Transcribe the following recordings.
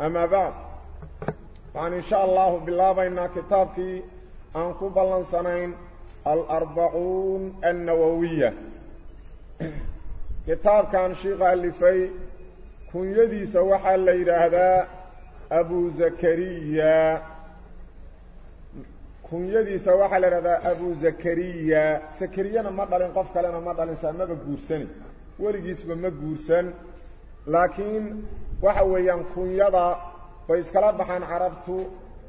أما بعد فإن شاء الله بالله إن كتابك أنكو بلنسانين الأربعون النووية. كتاب كان شيخ اللي في كن يدي سوحا اللي رهدا أبو زكريا. كن يدي سوحا اللي رهدا أبو زكريا. سكريا ما دالين قفك لنا ما دالين سان ما بقورسني ولي جيس لكن waxa weeyaan kunyada bay iskala baxaan carabtu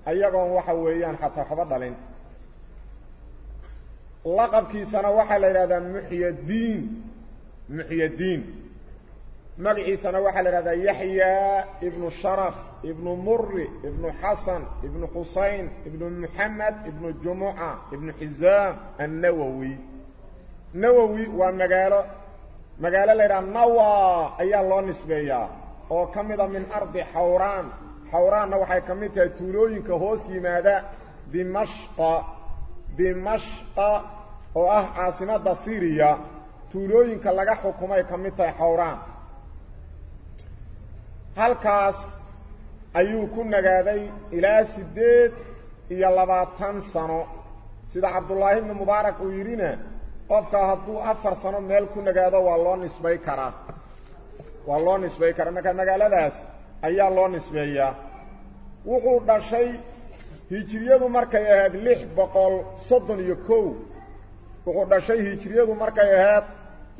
ayagoon waxa weeyaan xataa waxba dhalin laqabkiisana waxaa la yidhahdaa muxyadiin muxyadiin magaciisana waxaa la idhahdaa yaxya ibnu sharaf ibnu muri ibnu xasan ibnu xusayn ibnu muxamed ibnu jumuca ibnu xizaam annawowi nawowi waa magaalo magaalo la yidhaha nawa ayaa loo nisbeeyaa oo ka mida min ardi xawraan xawraanna waxay ka mid tahay tuulooyinka hoos yimaada dimashqa dimashqa oo ah caasimadda syriya tuulooyinka laga xukumay ka mid tahay xawraan halkaas ayuu ku nagaaday ilaa siddeed iyo labaatan sano sida cabdullaahi ibnu mubaarak uu yidhina qofka hadduu afar sano meel ku nagaado waa loo nisbay karaa والله نسبي كرنك نقال داس أي الله نسبي وقو داشي هجريادو مركا يهد لح بقال صدن يكو وقو داشي هجريادو مركا يهد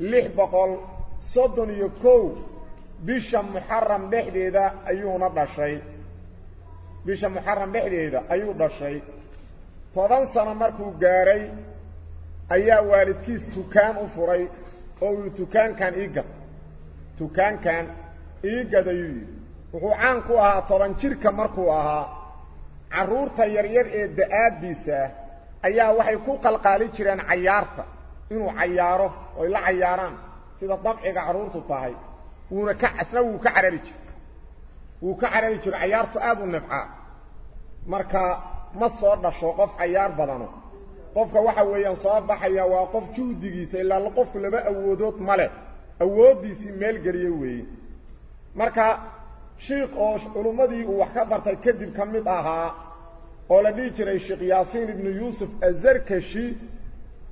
لح بقال صدن يكو بيشا محرم بحدي دا أيونا داشي بيشا محرم بحدي دا أيو داشي طبان سنة مركو قاري أيا والد كيس تكان أفري أو تكان كان إيقا ee da-aaddiisa ah ayaa waxay ku qalqaali jireen cayaarta inuu cayaaro oy la cayaaraan sida dabciga carruurtu tahay wuuna ka asna wuu ka carari jiro wuu ka carari jiro cayaartu aada u nibcaa marka ma soo dhasho qof cayaar badano qofka waxa weeyaan soo baxaya waa qof juhdigiisa ilaa qofku laba awoodood ma leh awooddiisii meel geliye weeye marka shiikh oo culummadii uu wax ka bartay kadib ka mid ahaa oo la dhihi jiray sheekh yaasiin ibnu yuusuf azarkashi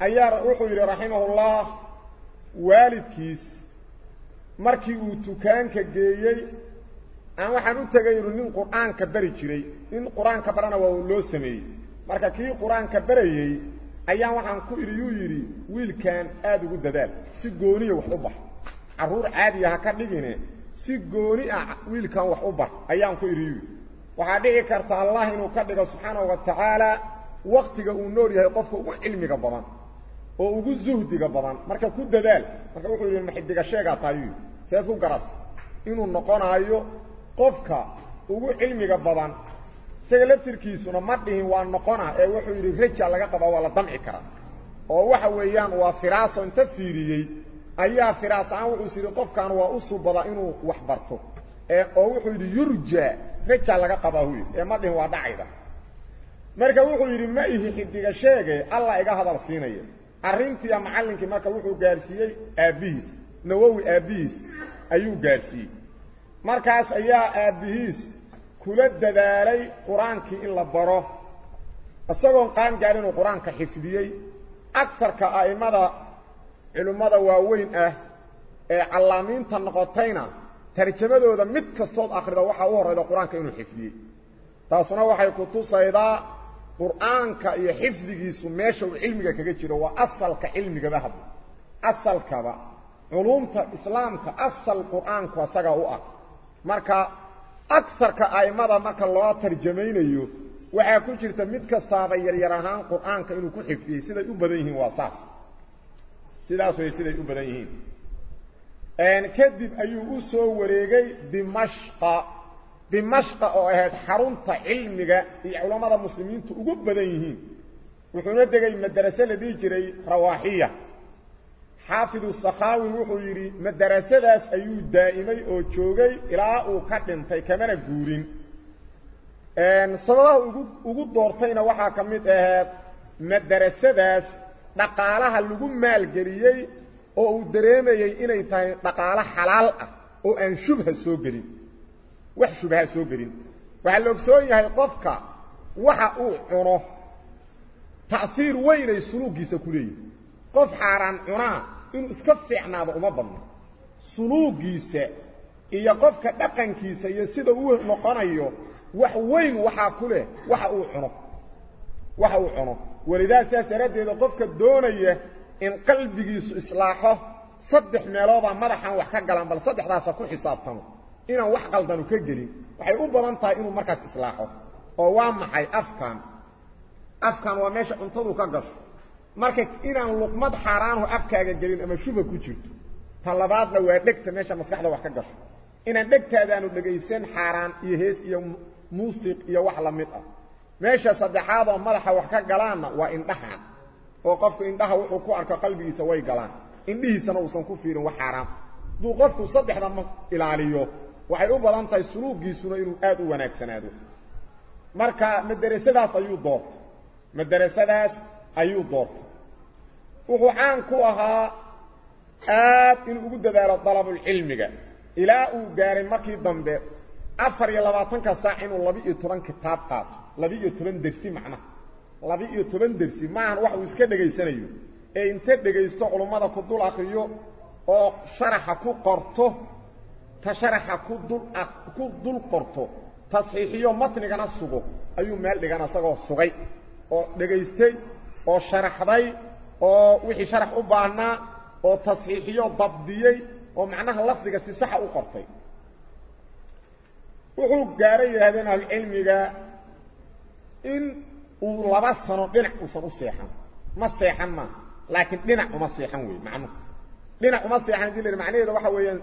ayaa wuxuu yidhi raximahullah waalidkiis markii uu tukaanka geeyey aan waxaan u tegay inu nin qur-aanka bari jiray nin qur-aanka barana waa loo sameeyey marka kii qur-aanka barayey ayaan waxaan ku idhi yuu yidhi wiilkan aada ugu dadaal si gooniya wax u bar carruur caadiya ha ka dhigine si gooni ah wiilkan wax u bar ayaan ku idhi waxaa dhici karta allah inuu ka dhigo subxaanahu wa waktiga uu nool yahay qofka ugu cilmiga badan oo ugu zuhdiga badan. Marka ku dadaal marka wuxuu yidhi maxidiga sheegaa taayuu seed ku garat inuu noqonaayo qofka ugu cilmiga badan isaga laftirkiisuna ma dhihin waa noqona ee wuxuu yidhi raja laga qabaa waa la damci karaa. Oo waxa weeyaan waa firaaso inta fiiriyey ayaa firaas ahaan wuxuu is yidhi qofkan waa u subadaa inuu wax barto ee oo wuxuu yidhi yurja raja laga qabaa huy ee ma dhihin waa dhacayda marka wuxuu yidhi ma ihi xidiga sheege alla iga hadal siinaya arrintiiya macallinkii marka wuxuu gaarsiiyey aabbihiis nawowi aabbihiis ayuu gaarsiiyey markaas ayaa aabbihiis kula dadaalay qur-aankii in la baro isagoon qaan gaarin uu qur-aanka xifdiyey agsarka a'immada culimmada waaweyn ah ee callaamiinta noqotayna tarjamadooda mid kastood akrida waxaa u horrayda qur-aanka inuu xifdiyey taasuna waxay ku tusaydaa qur'aanka iyo xifdigiisu meesha uu cilmiga kaga jiro waa asalka cilmigaba hadda asalkaba culumta islaamka asal qur'aanku asaga u ah marka agsarka a'immada marka loo tarjamaynayo waxaa ku jirta mid kastaaba yaryar ahaan qur'aanka inuu ku xifdiyey siday u badan yihiin waa saas سلاس ويسيري أبنيهين أن كذب أيه أسوه وريغي دمشق دمشق أهد حرونت علمك علماء المسلمين تأغب بنيهين وكذلك يقول مدرسة لديه جري رواحية حافظ الصخاوي وحيري مدرسة لديه أيه دائمي أجوغي إلا أكتن في كمان قورين أن صلاة أغب دورتين وحاكمت أهد مدرسة لديه dhaqaalaha lagu maalgeliyey oo uu dareemayey inay tahay dhaqaalo xalaal ah oo aan shubha soo gelin wax shubha soo gelin waxaa la ogsoon yahay qofka waxa uu cuno ta'hiir weynay suluugiisa ku leeyihi qof xaaraan cunaa inuu iska fiicnaado uma badno suluugiisa iyo qofka dhaqankiisa iyo sida uu noqonayo wax weyn waxaa ku leh waxa uu cuno waxa uu cuno walidaa sidaas daraaddeeda qofka doonaya in qalbigiisu islaaxo saddex meeloodaa madaxan wax ka galaan bal saddexdaasa ku xisaabtamo inaan wax qaldanu ka gelin waxay u badan tahay inuu markaas islaaxo oo waa maxay afkan afkan waa meesha cuntadu ka gasho marka inaan luqmad xaaraanhu afkaaga gelin ama shuba ku jirto ta labaadna waa dhegta meesha maskaxda wax ka gasho inaan dhegtaadaanu dhegaysan xaaraan iyo hees iyo muusiq iyo wax la mid ah meesha saddexaad oo madaxa wax ka galaanna waa indhaha oo qofku indhaha wuxuu ku arko qalbigiisa way galaan indhihiisana uusan ku fiirin wax xaaraam hadduu qofku saddexda ma ilaaliyo waxay u badan tahay suluugiisuna inuu aad u wanaagsanaado marka madarasadaas ayuu doortay madarasadaas ayuu doortay wuxuu caan ku ahaa aad inuu ugu dadaalo dalabulcilmiga ilaa uu gaaray markii dambe afar iyo labaatanka saac inuu laba-iyo toban kitaab qaato laba-iyo toban dersi macnaha laba-iyo toban dersi maahan wax uu iska dhegaysanayo ee inta dhegaysto culummada ku dul akriyo oo sharaxa ku qorto ta sharaxa ku dul ku dul qorto tasxiixiyo matnigana sugo ayuu meel dhigan isagoo sugay oo dhegaystay oo sharaxday oo wixii sharax u baahnaa oo tasxiixiyo dabdiyey oo macnaha lafdiga si saxa u qortay wuxuu gaaray yidhahdeen ahlucilmiga in uu laba sano dhinac uusan u seexan ma seexan ma laakiin dhinac uma seexan wey macnuhu dhinac uma seexan yidhi macnaheeda waxa weeyaan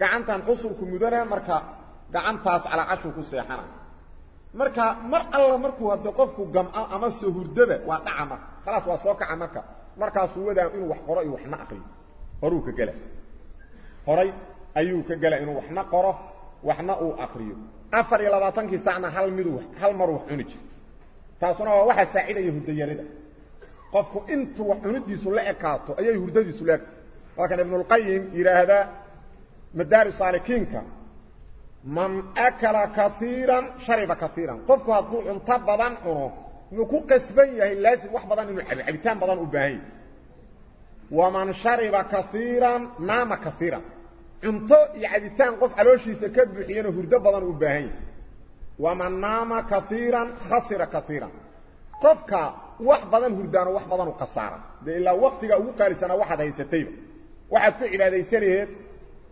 gacantan xusulku mudana marka gacantaas calaacashuu ku seexana marka mar alla markuu hadde qofku gamco ama soo hurdaba waa dhaca marka khalaas waa soo kaca marka markaasuu wadaa inuu wax qoro iyo waxna akriyo horuu ka gela horay ayuu ka gela inuu waxna qoro waxna uu akriyo afar iyo labaatankii sacna hal midu hal maruu wax cuni jiro taasuna waa waxaa saacidaya hurdayarida qofku intuu cunidiisu la ekaato ayay hurdadiisu la eg waa kan ibnulqayim yidhaahdaa madaari saalikiinka man akala kaiiran shariba kaiiran qofku hadduu cunto badan cuno inuu ku qasban yahay laazim wax badan inuu cabo cabitaan badan u baahan yahy waman shariba kaiiran naama kaiiran cunto iyo cabitaan qof calooshiisa ka buuxiyana hurdo badan u baahan yahay ومن نام كثيرا خسر كثيرا. قفك واح بضان هردان واح بضان قصارا. إلا وقتك أقول لسنا واحد هيستيب واحد في إلا دي سليهت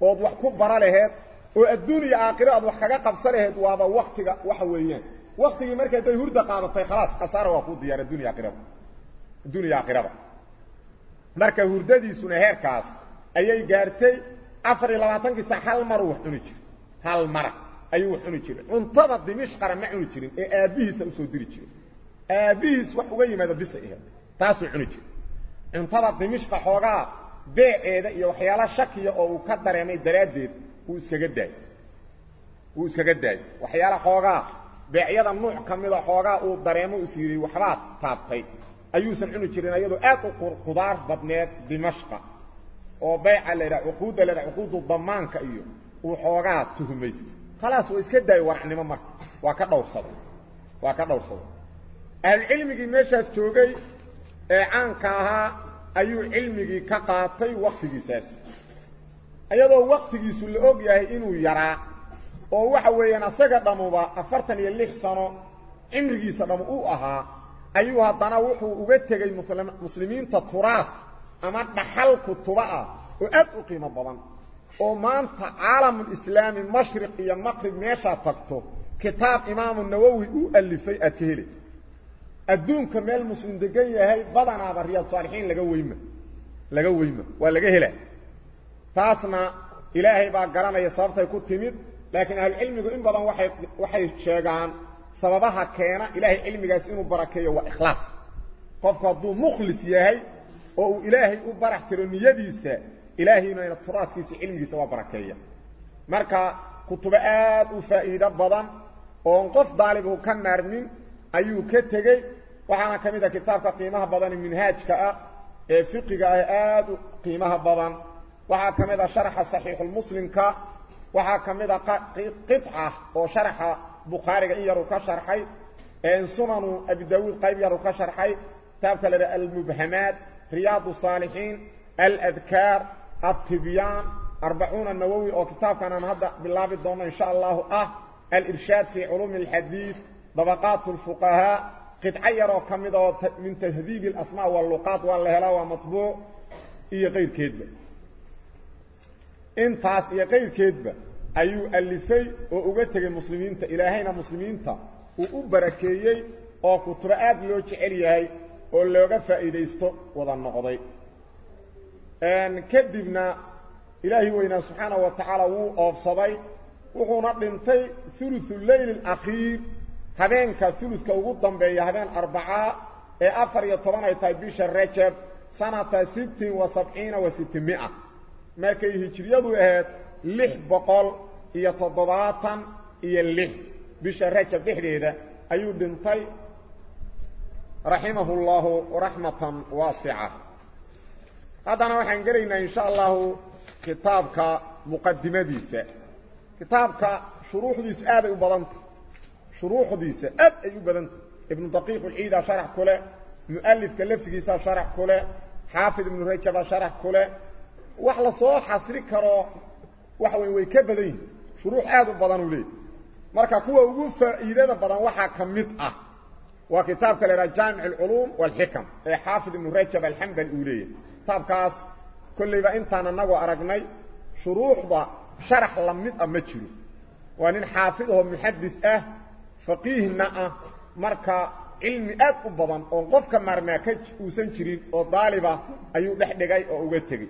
واضوح كبرا لهت وأدوني آقراء وحكا قبصا لهت وهذا وقتك وحوهيان وقتك مركا دي هردة قادة في خلاص قصارا وقود ديار الدوني آقراء الدوني آقراء مركا هردة دي سنهير كاس. أي جارتي أفر الله تنكي سحال مروح دوني هالمرأ ايو وحوني جيرين انتظر دمشق رمع وحوني جيرين اي ابيس اسو ديري جيرين ابيس وحوغي ماذا بيس ايها تاسو وحوني جيرين انتظر دمشق حوغا بي ايدا اي وحيالا شاكي أو كدر يمي دراد دير. هو إسكا قد داي. هو إسكا قد داي. وحيالا حوغا بي ايدا نوع كميدا حوغا أو در إسيري وحلات تابطي ايو سنحوني جيرين أيضا ايضو قر قدار ببنات دمشق أو بي على العقود على العقود الضمان كأيو. وحوغا تهميست. خلاص ويسكت داي ورحني ما مر. واكا دورسد واكا دورسد العلمي ميشاس توغي اي عان كاها أيو علمي كاقاتي وقتي ساس ايضو وقتي سلعوك ياه إنو يرا. أو وحوه ينساق دمو با أفرتن يليخ سانو عمرقي سدم أو أها. ايوها دانا وحو اوبتغي مسلمين تطراث أما دحالكو طبعا وقت اقيمة بضان ومانت عالم الإسلام المشرقي المقرب ميشا تكتو كتاب إمام النووي أو اللي في أكهلي الدون كميل مسلم دقية هاي بضعنا بالرياض صالحين لقوه إما لقوه إما ولقه إلا تاسنا إلهي باق قرانا يصابته يكون تميد لكن أهل العلم يقول إن بضعنا وحي الشيقان سببها كينا إلهي علمي قاسينه بركية وإخلاص قفك الدون مخلص يا هاي وإلهي أبرح ترنيه ديسه إلهي من التراث في علم سوى بركية. مركا كتبات وفائدة بضان وانقف ضالبه كان نارمين أيو كتغي وحانا كميدا كتابك قيمة بضان من هاجك فقق آد قيمها بضان وحا كميدا شرح صحيح المسلم كأ وحا كميدا قطعة وشرح بخارج إيا روكا شرحي إيه إن سنن أبي داود قيب يارو شرحي تابك لدى المبهمات رياض الصالحين الأذكار التبيان أربعون النووي أو كتاب كان هذا بالله الدوم إن شاء الله أه الإرشاد في علوم الحديث طبقات الفقهاء قد عيروا كمدة من تهذيب الأسماء واللقات والهلا ومطبوع إيا غير كذبة إن تاس إيا غير كذبة أيو ألفي وأغتق المسلمين إلهينا مسلمين وأبركي أو كترآد لوك عريهي أو لوك فإذا يستو وضع النقضي ان كدبنا الهي وينا سبحانه وتعالى أو افسباي وحونا دنتي ثلث الليل الاخير هبين كثلث كو دنبيه هبين اربعه اي افر يطبان اي تايبيش رجب سنة ست وسبعين وستمائة مركي هجريادو اهد لح بقل إلى اي اللح بيش الرجب بحريه ده ايو دنتي رحمه الله رحمة واسعة هذا نحن قلنا إن شاء الله كتابك مقدمة ديسة كتابك شروح ديسة أب أيو بدنت شروح ديسة أب أيو بدنت ابن دقيق الحيدة شرح كله مؤلف كلف سكيسة شرح كله حافظ ابن رجب شرح كله وحلا صوحة سريكرا وحوين ويكبلين شروح أب بدنو لي مركا كوة وقفة إيدة بدن وحا كمتعة وكتابك لرجامع العلوم والحكم حافظ ابن رجب الحمد الأوليين kitaabkaas kollayba intaan anagoo aragnay shuruuxda sharax la mid ah ma jiro waa nin xaafid ahoo muxadis ah faqiihna ah marka cilmi aad u badan oon qofka maarmaa ka uusan jirin oo daaliba ayuu dhex dhigay oo uga tegey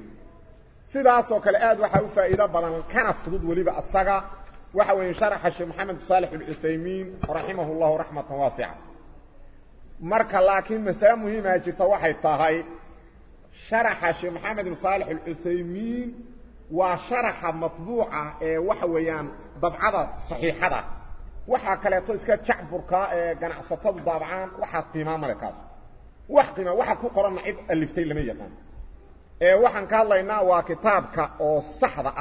sidaasoo kale aad waxaa u faa'iido badan kana fudud weliba asaga waxa weeye sharaxa sheekh maxamed saalix alcuthaymiin raximah llahu raxmatan waasica marka laakiin masale muhiimaa jirta waxay tahay شرح الشيخ محمد بن صالح الأثيمين وشرح مطبوعة إيه، وحويان ببعضة صحيحة. وحا كليتو اسكا تشعب بركاء إيه، قنع ستب بابعان وحا قيمام لكاس وحا قيمام وحا كو قرام عيد اللفتي لمية وحا انك الله ينا وكتابك وصحبة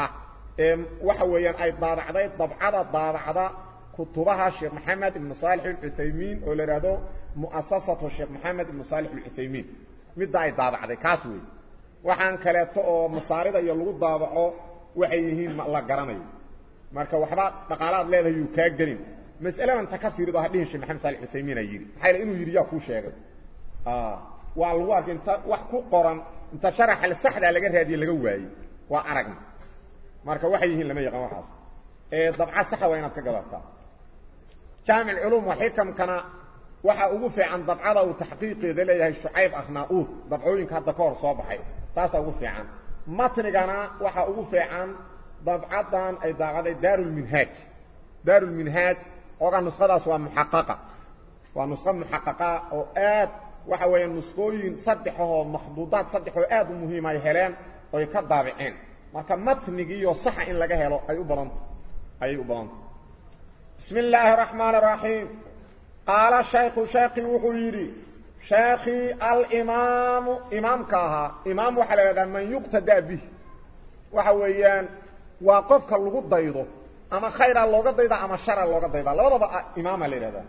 إيه، وحويان أي بابعضة ببعضة بابعضة كتبها الشيخ محمد بن صالح الأثيمين أولي مؤسسة الشيخ محمد بن صالح الأثيمين midda ay daabacday kaas wey waxaan kaleeto oo masaarida iyo lagu daabaco waxay yihiin la garanayo marka waxba dhaqaalaad leedahay yuu kaa gelin mas'aladan ta ka fiirido ha dhihin sheekh maxamed saalix cuthaymiin a yidhi maxaa yidhi inuu yidhi yaa kuu sheegay waa lagu arkay inta wax ku qoran inta sharaxa saxdaa laga raadiye laga waayey waa aragna marka waxay yihiin lama yaqaan waxaas ee dabca saxa waa ka gadataa jaamic culuum wa xikamkana waxaa ugu fiican dabcada uu taxqiiqeeda leeyahay shucayb akhnaa-uud dabcooyinka hadda ka hor soo baxay taasaa ugu fiican matnigana waxaa ugu fiican dabcadan ay daaqaday daarulminhaaj daarulminhaaj oga nusqadaas waa muxaqaqa waa nusqo muxaqaqa oo aad waxa weeya nusqooyin saddexahoo makhduudaad saddexoo aad u muhiim ay heleen oy ka daabiceen marka matnigiiyo saxa in laga helo ay u badanta ayay u badanta bismi illaahi araxmaan araxiim قال الشيخ شيخ وحيري شيخي الإمام إمام كاها إمام وحلي من يقتدى به. وحويان وقفك اللغة ضيضه أما خير اللغة ضيضه أما شر اللغة ضيضه لا آه. بدأ إمام لي هذا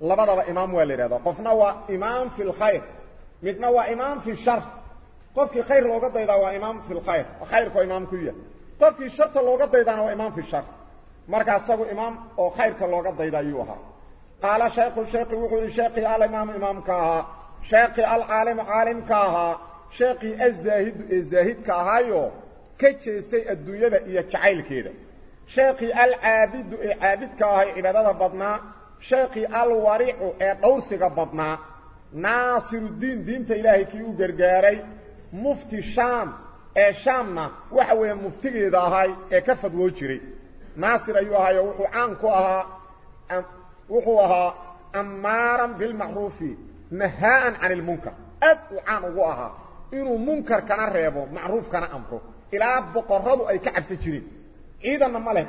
لا بدأ إمام لي هذا قفنا هو إمام في الخير. مثلنا هو إمام في الشر. قفك خير اللغة ضيضه هو إمام في الخير. وخيرك هو إمام كوية. قفك الشرط اللغة ضيضه هو إمام في الشر. Marka isagu imaam oo khayrka looga dayda ayuu ahaa qaala shaykhu sheekhi wuxuu yihi sheekii alimaamu imaamka ahaa sheekii alcaalimu caalimka ahaa sheekii azaahidu ee zaahidka ahaayo ka jeestay adduunyada iyo jacaylkeeda sheekii alcaabidu ee caabidka ahay cibaadada badnaa sheekii alwaricu ee dhowrsiga badnaa naasiruddiin diinta ilaahay kii u gargaaray mufti shaam ee shaamna waxa weeye muftigeeda ahay ee ka fadwoo jiray ناصر أيها يوحو وحو عانكو أها وحو أها أمارا بالمعروف نهاء عن المنكر. ادو عانو أها انو منكر كان ريبو معروف كان امرو إلى بقربو أي كعب سجرين. أيضا ماله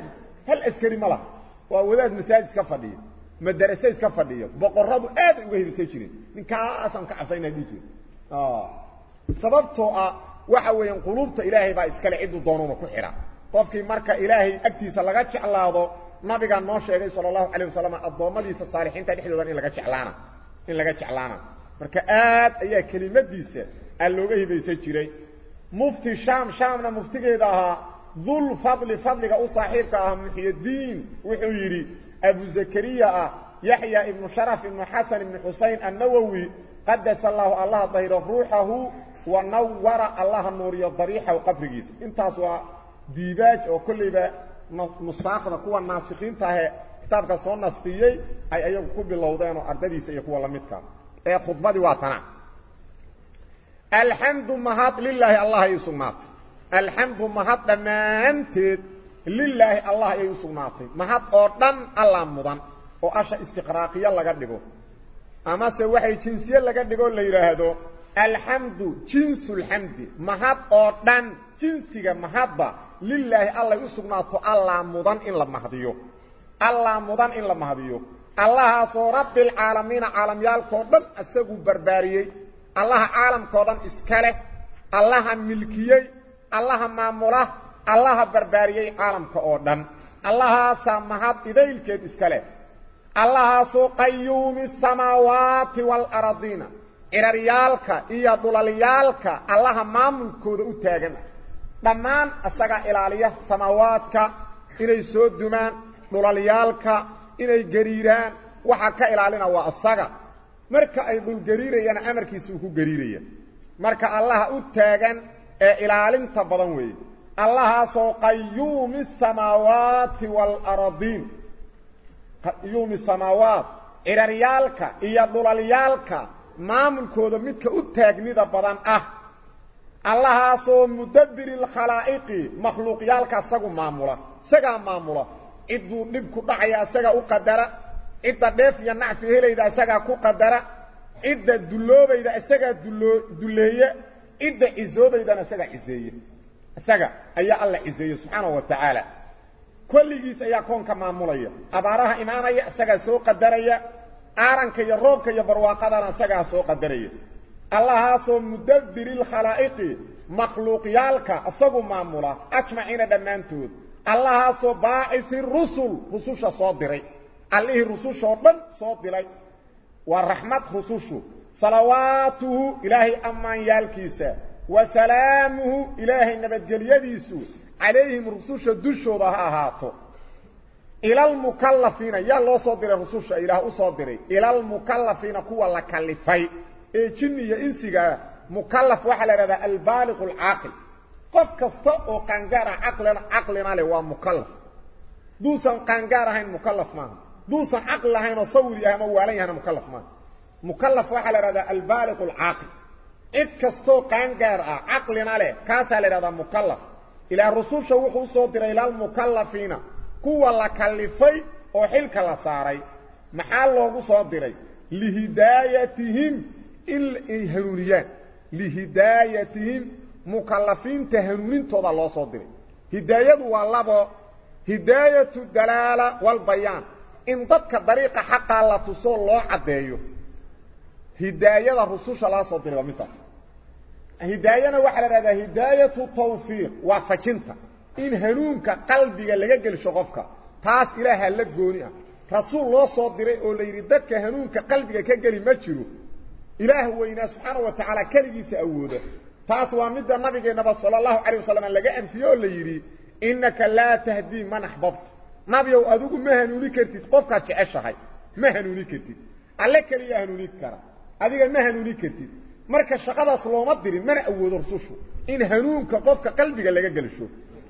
هل اسكري ماله وهذا مثال اسكفادي مدرسة اسكفادي بقربو ادو اهي سجرين. من كاسا كعسين هديتين سببتو آه, آه، وحاوين قلوبتا إلهي با اسكالعيدو دونونا كحرا qofkii marka ilaahay agtiisa laga jeclaado nabigaa noo sheegay sala allahu calayh wasalam addoommadiisa saalixiinta dhexdoodan in laga jeclaana in laga jeclaana marka aad ayaa kelimadiisa looga hibaysan jiray mufti shaam shaamna muftigeeda ahaa dul fadli fadliga u saaxiibka ah muxyadiin wuxuu yidhi abu zakariya ah yaxya ibnu sharaf ibnu xasan ibnu xusayn annawowi qadasa allahu allaha dahiro ruuxahu wa nawara allaha nuuriyo dariixahu qabrigiisa intaas waa diibaaj oo kollayba nusaakda kuwa naasikiinta ahee kitaabka soo nastiyey ay ayagu ku bilowdeen oo ardadiisa iyo kuwa lamidka ee khudbadii waa tana alxamdu mahad lilaahi allah ayay usugnaatay alxamdu mahad dhammaanteed lilaahi allah ayay usugnaatay mahad oo dhan alla mudan oo asha istiqraaqiyo laga dhigo amase waxay jinsiye laga dhigoo la yidhaahdo alxamdu jinsu lxamdi mahad oo dhan jinsiga mahadba lilaahi allay u sugnaato allaa mudan in la mahdiyo allaa mudan in la mahdiyo allahaasoo rabbialcaalamiina caalamyaalkao dhan isaguu barbaariyey. Allaha caalamkao dhan iska leh. Allaha milkiyey. Allaha maamula. Allaha barbaariyey caalamka oo dhan. Allahaasaa mahad idaylkeed iska leh. Allahaasoo qayuumi samaawaati waalaradiina ciraryaalka iyo dhulalyaalka allaha maamulkooda u taagan dhammaan isagaa ilaaliya samaawaadka inay soo dumaan dhulalyaalka inay gariiraan waxa ka ilaalina waa isaga marka ay dhulgariirayaan amarkiisa uu ku gariiraya marka allaha u taagan ee ilaalinta badan weeye allahaasoo qayuumi samaawaati waalaradiin qayuumi samaawaat ciraryaalka iyo dhulalyaalka maamulkooda midka u taagnida badan ah allahaasoo mudabbiri lkhalaa'iqi makhluuqyaalka isagu maamula isagaa maamula cidduu dhibku dhacaya isagaa u qadara cidda dheef iyo nacfi helayda isagaa ku qadara cidda dulloobayda isagaa dulloo dulleeye cidda cizoobaydana isagaa ciseeye isaga ayaa alla ciseeye subxaanahu wa tacaala kolligiis ayaa koonka maamulaya abaaraha imaanaya isagaa soo qadaraya aaranka iyo roobka iyo barwaaqadana isagaa soo qadaraya allahaasoo mudabbiri lkhalaa'iqi makhluuqyaalka isagu maamula ajmaciina dhammaantood allahaasoo baacisi rusul rususha soo diray allihii rusushoo dhan soo diray waa raxmad rusushu salawaatuhu ilaahay ammaanyaalkiisa wa salaamuhu ilaahay nabadgelyadiisu calayhim rususha dushooda ha ahaato ilalmukallafiina yaa loo soo diray rususha ilaah u soo diray ilalmukallafiina kuwa la kalifay ee jinni iyo insigaa mukallaf waxaa la idhahdaa albaaliqu alcaaqil qof kasta oo qaangaar ah caqlina caqlina leh waa mukallaf duusan qaangaar ahayn mukallaf maaha duusan oo sawir yahay ama waalan yahayna mukallaf maaha mukallaf waxaa la idhahdaa albaaliqu alcaaqil cid kastoo qaangaar ah caqlina leh kaasaa la mukallaf ilaa rususha wuxuu usoo diray ilalmukallafiina kuwa la kalifay oo xilka la saaray maxaa loogu soo diray lihidaayatihim إلا هنونيان لهدايتهم مكلفين تهنونين تود الله صدري. هداية والله هداية الدلالة والبيان. إن ضدك الضريق حقا لا تصول الله عدهيو هداية الرسوش الله صدري ومتاس هداية نوحل هذا هداية التوفيق وفكينتا إن هنونك قلبك اللي يجل شغفك. تاس إله هلق قونيها رسول الله صدري أولي ردك هنونك قلبك كجل مجره إله وإنا سبحانه وتعالى كالجيس أوده فأس وامده النبي نبي صلى الله عليه وسلم لقى أنفيه اللي يري. إنك لا تهدي من أحببت. نبي أدوك مهنو نكرتي تقفك تعشحي مهنو نكرتي عليك لي أهنو نكرا أدوك مهنو نكرتي مركز شغل صلوه مدري من أوده رسوشه إن هنونك قفك قلبك اللي قلشه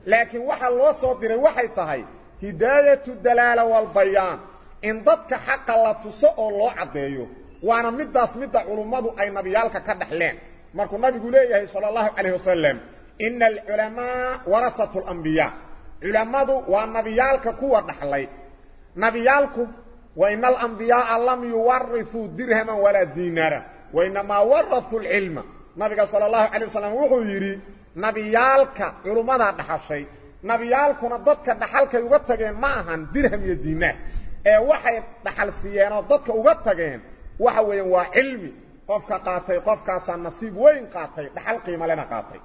لكن وحا الله صدره وحي طهي هداية الدلالة والبيان. إن ضدك حق الله تسأل الله عطيه وأنا مداس مدى علمته اي نبيالك كدحلين مركو النبي قوله يهي صلى الله عليه وسلم ان العلماء ورثة الانبياء علماء وان نبيالك كو ودحلي نبيالك وان الانبياء لم يورثوا درهما ولا دينارا وانما ورثوا العلم نبي صلى الله عليه وسلم وقو يري نبيالك علمته دحشي نبيالك نبضك دحلك يغطك معهن درهم يدينه اي وحي دحل سيانه دك اغطك يغطك waxa weeyaan waa cilmi qofka qaatay qofkaas nasiib weyn qaatay dhaxal qiimo lena qaatay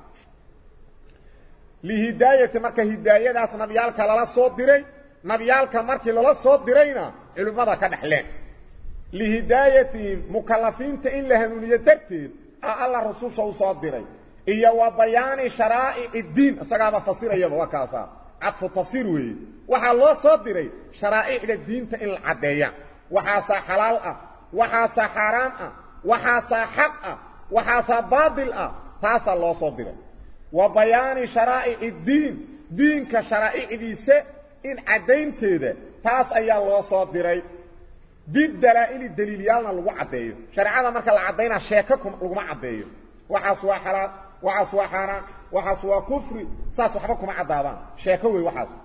lihidaayati marka hidaayadaas nabiyalka lala soo diray nabiyalka markii lala soo dirayna culimada ka dhaxleen lihidaayati mukallafiinta in la hanuuniyo darteed alla rasuusha u soo diray iyo wa bayaani sharaa'ic diin asagaaba fasirayaba waa kaasa cadfu tafsiir weeye waxaa loo soo diray sharaa'icda diinta in la caddeeya waxaasaa xalaal ah وحاسا حرام أه، وحاسا حق أه، وحاسا بابل فاسا أه، الله صدر وبيان شرائع الدين دين كشرائع ديسة إن عدين تيدا فاسا الله صدر بيد دلائل الدليليان الوعدي شرعان مركا العدين الشيككم المعدي وحاسوا حرام وحاسوا حرام وحاسوا كفر ساسوا حفاكم عدابان. شيكوي وحاسوا.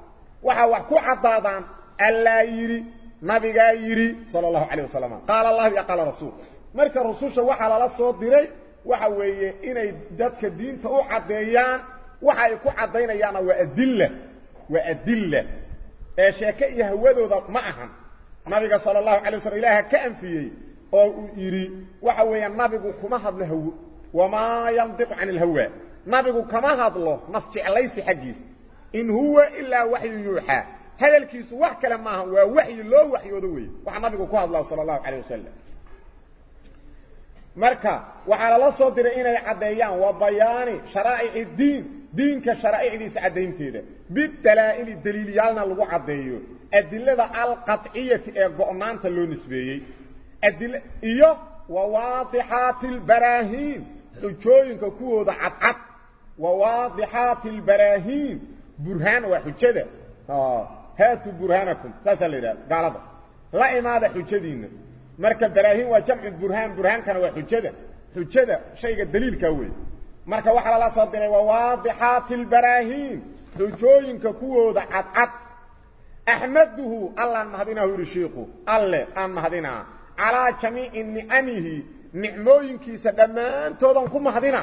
وحاسوا كو عدابان. اللايري نبيغا يري صلى الله عليه وسلم. قال الله يا قال رسول. مرك الرسول شو وحا لا سو ديري؟ وحا ويهي إني ددك دينتا أو حديان وحا اي كو حدينيان وا ادله وا ادله اي شيكه يهودود معهم. نبيغا صلى الله عليه وسلم اله كأن فيي أو يري. وحا ويهي نبيغو كما حدله وما ينطق عن الهوى نبيغو كما حدله نفتي ليس حديث إن هو إلا وحي يوحى. Hadalkiisu wax kale maaha waa waxyi loo waxyoodo weeye waxa nabigu ku hadlaa sala allahu calayh wasalam marka waxaa lala soo diray inay caddeeyaan waa bayaani sharaa'ici diin diinka sharaa'icdiisa caddaynteeda bidalaa'ili daliilyaalna lagu caddeeyo adilada alqaطciyati ee go'naanta loo nisbeeyey adil iyo wawaadixaati albaraahiin xujooyinka kuwooda cadcad wawaadixaati albaraahiin burhaan waa xujada haatu burhaanakum saasaa la yidhaha gaalada la imaada xujadiinna marka baraahiin waa jamcu burhaan burhaankana waa xujada xujada shayga daliilkaa weeye marka waxaa lala soo diray wawaadixaati albaraahiin xujooyinka kuwooda cadcad axmaduhu allaan mahadinahu yidhi shiiku alle aan mahadinaa calaa jamiici nicamihi nicmooyinkiisa dhammaantoodan ku mahadina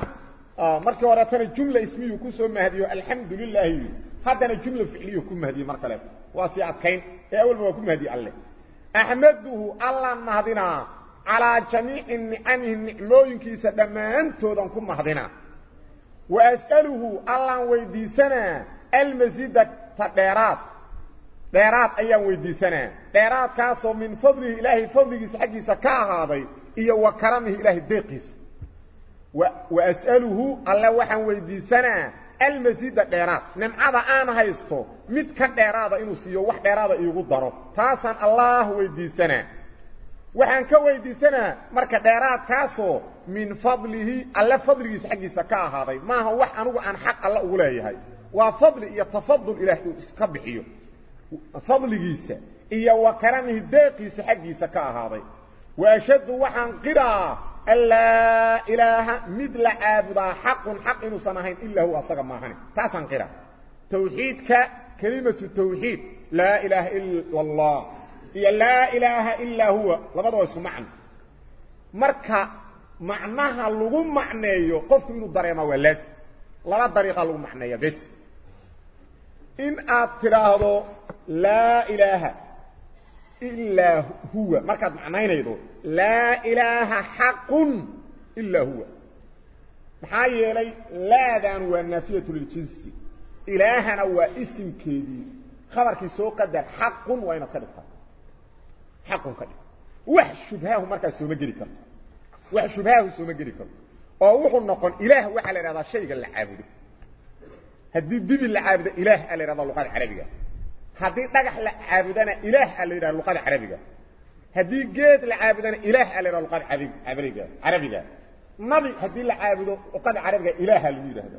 markii horetana jumla ismiyu ku soo mahadiyo alxamdu lilaahi haddana jumla ficliyu ku mahdiye mar kaleeto وفي أدكين إيه أول ما يكون مهدي الله. أحمده الله مهدنا على جميع النعمه النعموين كي سدما أنتو دنكم مهدنا وأسأله الله ويديسنا المزيد تقيرات تقيرات أيام ويديسنا. تقيرات كاسو من فضل إلهي فضله سحكي سكا هذا. إيا وكرمه إلهي ديقس وأسأله الله وحن ويديسنا almasiida dheeraad nimcada aan haysto mid ka dheeraada inuu siiyo wax dheeraada iigu daro taasaan allaah weydiisanaa waxaan ka weydiisanaa marka dheeraadkaasoo min fadlihi alle fadligiisa xaggiisa ka ahaaday maaha wax anigu aan xaq alle ugu leeyahay waa fadli iyo tafadul ilaah uu iska bixiyo fadligiisa iyo wa karamihi deeqiisa xaggiisa ka ahaaday waashhadu waxaan qiraa الا إله مثل عبد حق حق صنهين إلا هو صق ما هن تاسن قرا توحيدك كلمة التوحيد. لا إله إلا الله. هي لا إله إلا هو. لبدأ اسم مركا معناها لو معنية. قف إنه دريما ولاس لا طريقة لو معنية. بس. إن اعتراض لا إله إلا هو. مركض معنى يدو لا إله حق إلا هو. محايا لي لا دانوا النفية للجنس. إله نوى اسم كيدي. خبر كيسو قدر حق وين خلقه حق قدر. وحش شبهه مركز سوما قري وحش شبهه سوما قري كرت. النقل إله وحل رضا الشيء اللي عابده هذي الدبي اللي عابده إله اللي رضا اللغة العربية haddii dhagax la caabudana ilaah aa la yidhahda luqada carabiga haddii geed la caabudana ilaah aa la yidhahda luqada carabiga carabiga nabi haddii la caabudo luqada carabiga ilaaha lagu yidhahda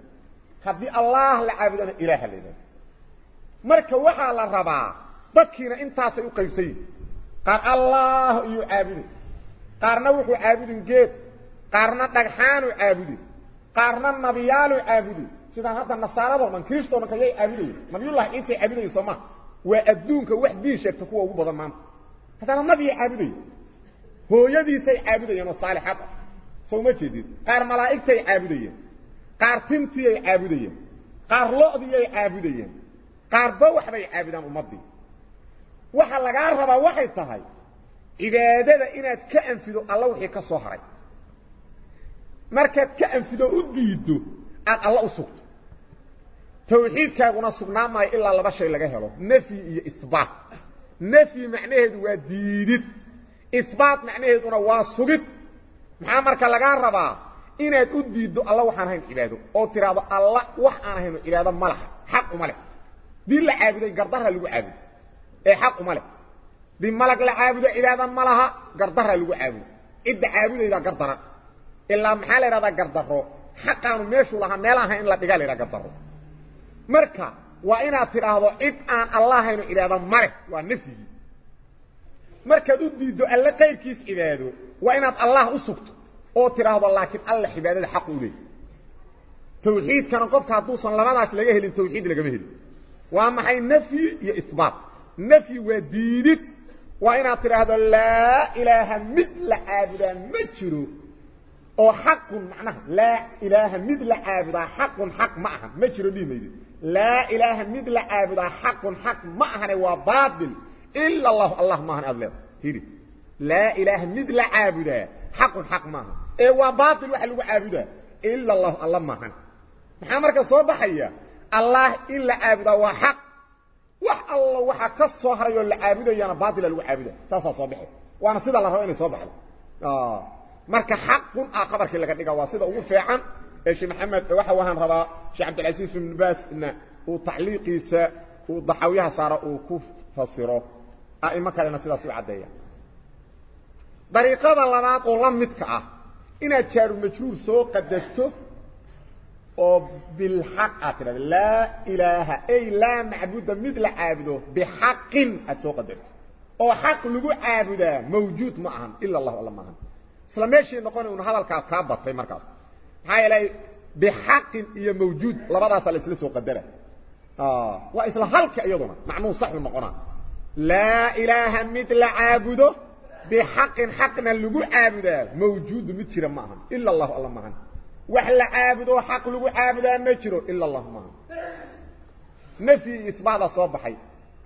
haddii allah la caabudana ilaaha la yidhahda marka waxaa la rabaa dadkiina intaasay u qaybsan yihin qaar allah iyuu caabuday qaarna wuxuu caabudin geed qaarna dhagxaanu caabudi qaarna nabiyaalu caabudi sidaan hadda nasaarado dhan kristo dhan kayay caabudayeen nabiyullahi ciisa caabudayay soo ma waa adduunka wax diin sheegta kuwa ugu badan maanta haddana nabiya caabudayay hooyadiisay caabudayeen oo saalixad ah soo ma jeedid qaar malaa'igtay caabudayeen qaar tintiyay caabudayeen qaar lo'diyay caabudayeen qaarba waxbay caabudaan ummaddii waxa lagaa rabaa waxay tahay cibaadada inaad ka anfido alla wixii ka soo haray markaad ka anfido u diiddo aad alla u sugto tawxiidkaaguna sugnaan maayo ilaa laba shay laga helo nafyi iyo isbaat nafyi macnaheedu waa diidid isbaat macnaheeduna waa sugid maxaa marka lagaa rabaa inaad u diiddo alla waxaan ahayn cibaado oo tiraahdo alla wax aan ahayno cibaado ma laha xaq uma leh dii la caabuday gardarra lagu caabudo ee xaq uma leh dii malag la caabudo cibaado ma laha gardarra lagu caabudo cidda caabudayda gardaran ilaa maxaa la yidhahdaa gardarro xaqaanu meeshuu lahaa meel ahayn in la dhigaa la yidhaha gardarro مركا وأنا تراه اذ ان الله ان إلى مره ونفي مركا دديدو الله قيركيس ايدو وأنا الله اسقط أو تراه لكن الله عباده حق لي توحيد كان قف كاتوسن لبداش لا يهلين توحيد لا مهل وما حي نفي يا اثبات نفي وديدك وأنا تراه لا اله مثل عابدا مجرو أو حق معناه لا اله مثل عابدا حق حق معها مجرو دي ميدي لا إله مثل عابد حق حق مأهن وباطل إلا الله الله مأهن أبلغ هيري. لا إله مثل عابد. حق حق مأهن وباطل وحلو عابد. إلا الله الله مأهن محامرك صوبة حيا الله إلا عابد وحق وح الله وحك الصهر يولا عابد يانا باطل ألو عابد. ساسا صوبة وأنا صيد الله رأيني صوبة حيا آه. مارك حق آه، أقبرك لك نقوى صيد وفعا الشيخ محمد؟ وحا وهان ربا شي عبد العزيز بن باس ان وتعليقي س وضحاويها ساره أو كفصره اي ما كان سلا سي عديا طريقه الله ما قول لمدك آه إن جار مجرور سو قدسته. أو بالحق اكرا لا إله أي لا معبود مثل عابده. بحق اتقدر أو حق لو عابده موجود معهم. إلا الله والله معهم. سلاميش نقول ان هذا الكتاب بطي مركز. هايلي بحق هي موجود. لبداس لا اسلسو قدره آه. واسل هلك ايضنا معنون صح المقران لا إله مثل عابده. بحق حقنا لو عابدا موجود متجر ما هم إلا الله الله ما هم وحل عابده حق لو عابدا متجر إلا الله ما نفي إثبات صبحي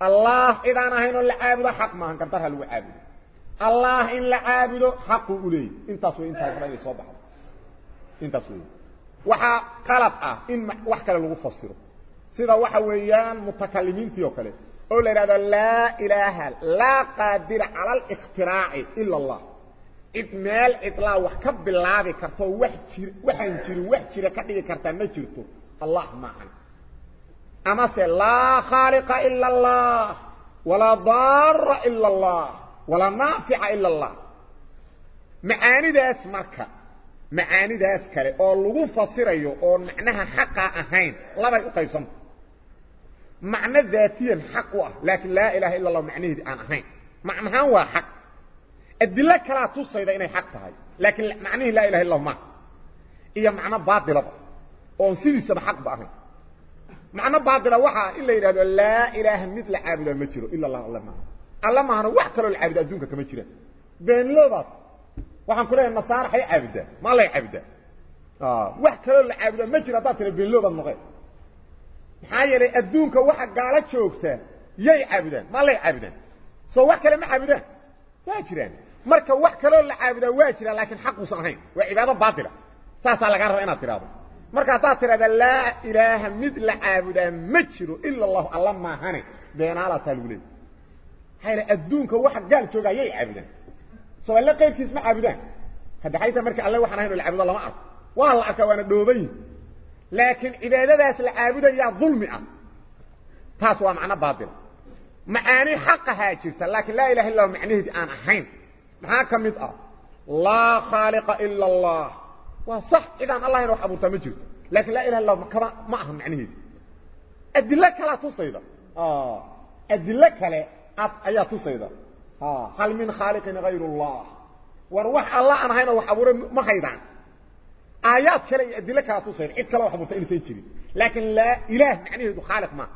الله إذا نهن العابد حق ما هم كتره لو عابد الله إن العابد حق اولي إنت سو إنت قبل صبحي intaas way waxa qalad ah in wax kale lagu fasiro sida waxa weeyaan mutakallimiintii oo kale oo la yiraahdo la ilaaha la qadir ala al-ikhtira'i illa allah idmaal idla wax ka bilaabi karto wax jir waxaan jirin wax jira ka dhigi karta ma jirto allah ma'an ama se la khaliqa illa allah wala darra illa allah wala nafi'a illa allah macaanidaas marka معاني داس كلي أو لغو فصيريو أو معنها حقا أهين. لابا يقيسن معنى ذاتيا حقوة لكن لا إله إلا الله معنيه دي آه أهين. معنها هو حق. الدلاء كلا تصيد إني حق هاي لكن معنيه لا إله إلا الله ما. إيا معنى باطلة أو انسيدي سب حق باهين معنى باطلة وحا. إلا إله لا إله مثل عابده مجره إلا الله الله معنى الله معنى وحكرو العابده دونك كمجره بين لغات waxaan ku leeyahay nasaara hay caabudaa ma lay caabudaa wax kaloo la caabudaa ma jiro haddaad tira beenloodaad noqeen maxaa yeelay adduunka waxa gaalo joogta yay caabudaan ma lay caabudaan soo wax kale ma caabudaan waa jiraan marka wax kaloo la caabudaa waa jira laakiin xaq uusan ahayn waa cibaado baatila saasaa lagaa raba inaad tiraahdo marka haddaad tirahda laa ilaaha mid la caabudaa ma jiro ila allahu alla maahane beenaalataa lagu leeyay hayla adduunka waxa gaal jooga ayay سوال لقى يسمع عبده هذا حيث مرك الله وحنا هنا العبد الله ما والله أكوان الدوبين لكن إذا ذاس العابد يا ظلم أم تاسوا معنا باطل معاني حق هاجرت لكن لا إله إلا هو معنيه بآن أحين معاك مدأ لا خالق إلا الله وصح إذا الله يروح أبو مجرت لكن لا إله إلا هو كما معهم معنيه أدي لك لا تصيد أدلك لا أدي لك لا آه. هل من خالق غير الله؟ وروح الله أنا هنا وحور ما خيبان. آيات كلا يدلك اتوسين اد إيه كلا وحورته ان سيجري لكن لا إله يعني هو خالق ما.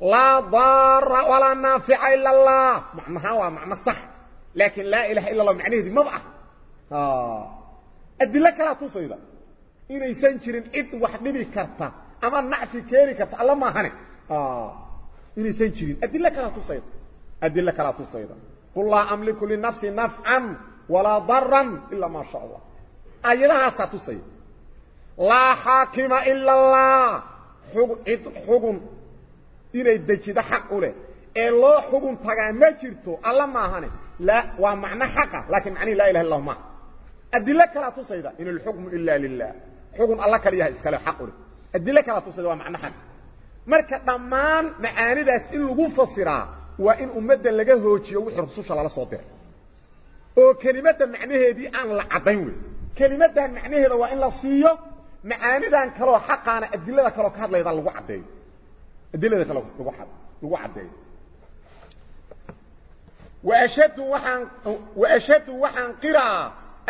لا ضار ولا نافع إلا الله. معنى هو معنى صح. لكن لا إله إلا الله معنى دي مبعه آه. أدلك لا توصيده ان سنجرين اد وحدبي كرتا أما نعفي كيري كرتا الله ما هنا آه. ان ادي لك لا توصيده أدل لك لا تصيدا قل لا أملك لنفسي نفعا ولا ضرا إلا ما شاء الله. أيها ستصيد لا حاكم إلا الله. حكم إلي الدجي ده حق أولي. الله حكم تقع ألا الله ما هاني. لا ومعنى حقه لكن معنى لا إله الله ما. أدل لك لا تصيدا إن الحكم إلا لله. حكم الله كريه إسكاله حق أولي. أدل لك لا تصيدا ومعنى حقه مركة دمان معاني ده سئل لغو فصراء waa in ummadda laga hoojiyo wixii rususha lala soo diray oo kelimadda macnaheedii aan la caddayn wey kelimaddan macnaheeda waa in la siiyo macaanidan kaloo xaqaana adilada kaloo ka hadlayda lagu caddeeyo adilada kaloo lagu ad lagu caddeeyo waashhadu waxaan waashhadu waxaan qiraa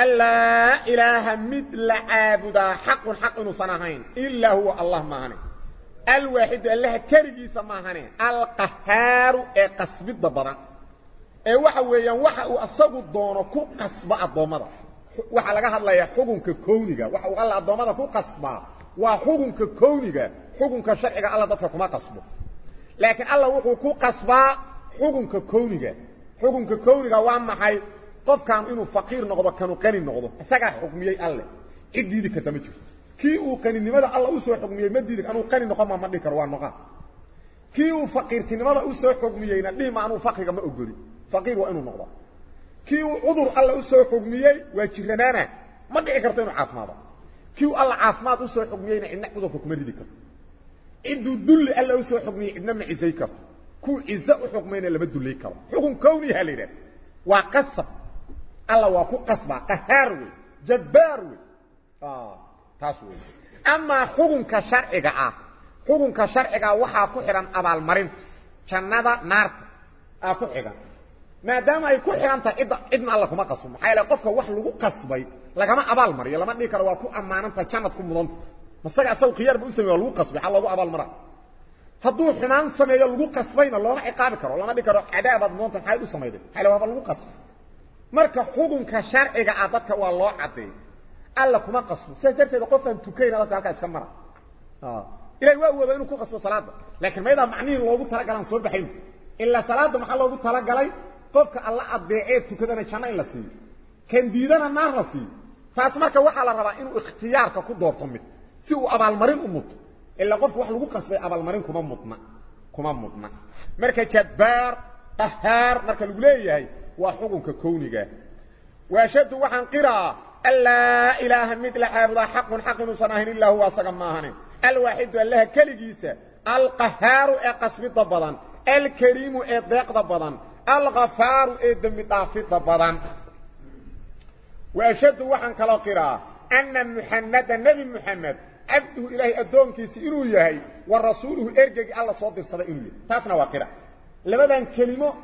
an laa ilaaha mid la caabudaa xaqun xaq inuusan ahayn ilaa huwa الواحد الله كرجي سماهني القهار اي قصب الضبرا اي وحويا وحو اصاب الضونا كو قصب الضمرا وحا لغا هدليا حكمك كونيغا. وحو قال الضمرا كو قصبا. وحكمك كونيغا. حكمك شرعيغا الله دتك كما قصب لكن الله وحو كو قصبا حكمك كونيغا. حكمك كونيغا وا حي قف كان إنو فقير نقبه كانو قني نقبه اسغا حكميه الله. إديدي كتمجرت كي أو قني نمد الله اسو خغميه مديدك انو قني نقو ما مدي كر وان مقا كي أو فقير تي نمد اسو خغميه ديما انو فقير ما اوغري فقير وانو نقضى كي أو عذر الله اسو خغميه وا جيرنانا ما دي كرتو عافما كي أو الله عافما اسو خغميه ان قودو كو مريدي كر ادو دل الله اسو خغميه ابن معزي كر كو عزا خغمينه لبا دلي كر حكم كوني هليره وا قصب الله وا كو قصبا قهار جبار آه أما حكمك شرعك حكمك شرعك وحا كحران أبا المرين شنادة نار كحران ما دام أي كحران إذن الله كما قصم حيالا قفك وحلو قصبي لكما أبا المرين لما نيكار وكو أمانا تشانت كمضان مستقع سو قيار بإنسان يلو قصبي حالا هو أبا المرين هدو حنان سمي يلو قصبين الله عقاب كارو لما نيكار عذاب أدنان تحايدو سمي دي حالا هو أبا المرين مركا حكمك شرعك أعطتك والله عطيه alla kuma qasbo sidaas darteed qofkan tukayna dadka halkaa iska mara ilahay waa wada inuu ku qasbo salaada laakiin maydaa macnihii loogu talagalaan soo baxayn ilaa salaada maxaa loogu talagalay qofka alla adeecee tukadana janno in la siiyo kan diidana naar la siiyo taas marka waxaa la rabaa inuu ikhtiyaarka ku doorto mid si uu abaalmarin u muto ilaa qofku wax lagu qasbay abaalmarin kuma mudna kuma mudna marka jabbaar qahaar marka lagu leeyahay waa xukunka kowniga waashadu waxaan qiraa ألا إله مثل حافظ حق حق صناه إلا هو صغماهن الوحيد الله كل جيسة القهار أقصف طبضا الكريم أضيق طبضا الغفار أدم طعف طبضا وأشد وحن كلا أن محمد النبي محمد. عبده إله أدوم كيس إلو يهي. والرسوله إرجج الله صدر صدر إلو تاتنا وقراء لماذا كلمة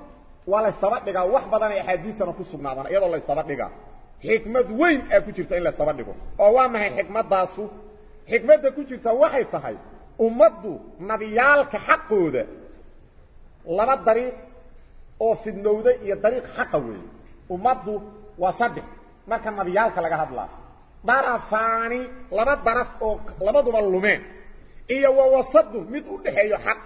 ولا استبقى وحبضا حديثنا قصبنا يضا الله استبقى axaadiisana ku sugnaadaan iyadoo laysdaba dhigaa xikmad weyn aa ku jirta in laysdaba dhigo oo waa maxay xikmadaasu xikmadda ku jirta waxay tahay ummaddu nabiyaalka xaqooda laba dariiq oo fidnowda iyo dariiq xaqa weeye ummaddu waa saddex marka nabiyaalka laga hadlaa darafaani laba daraf oo labaduba lumeen iyo wa wasadu mid u dhaxeeyo xaq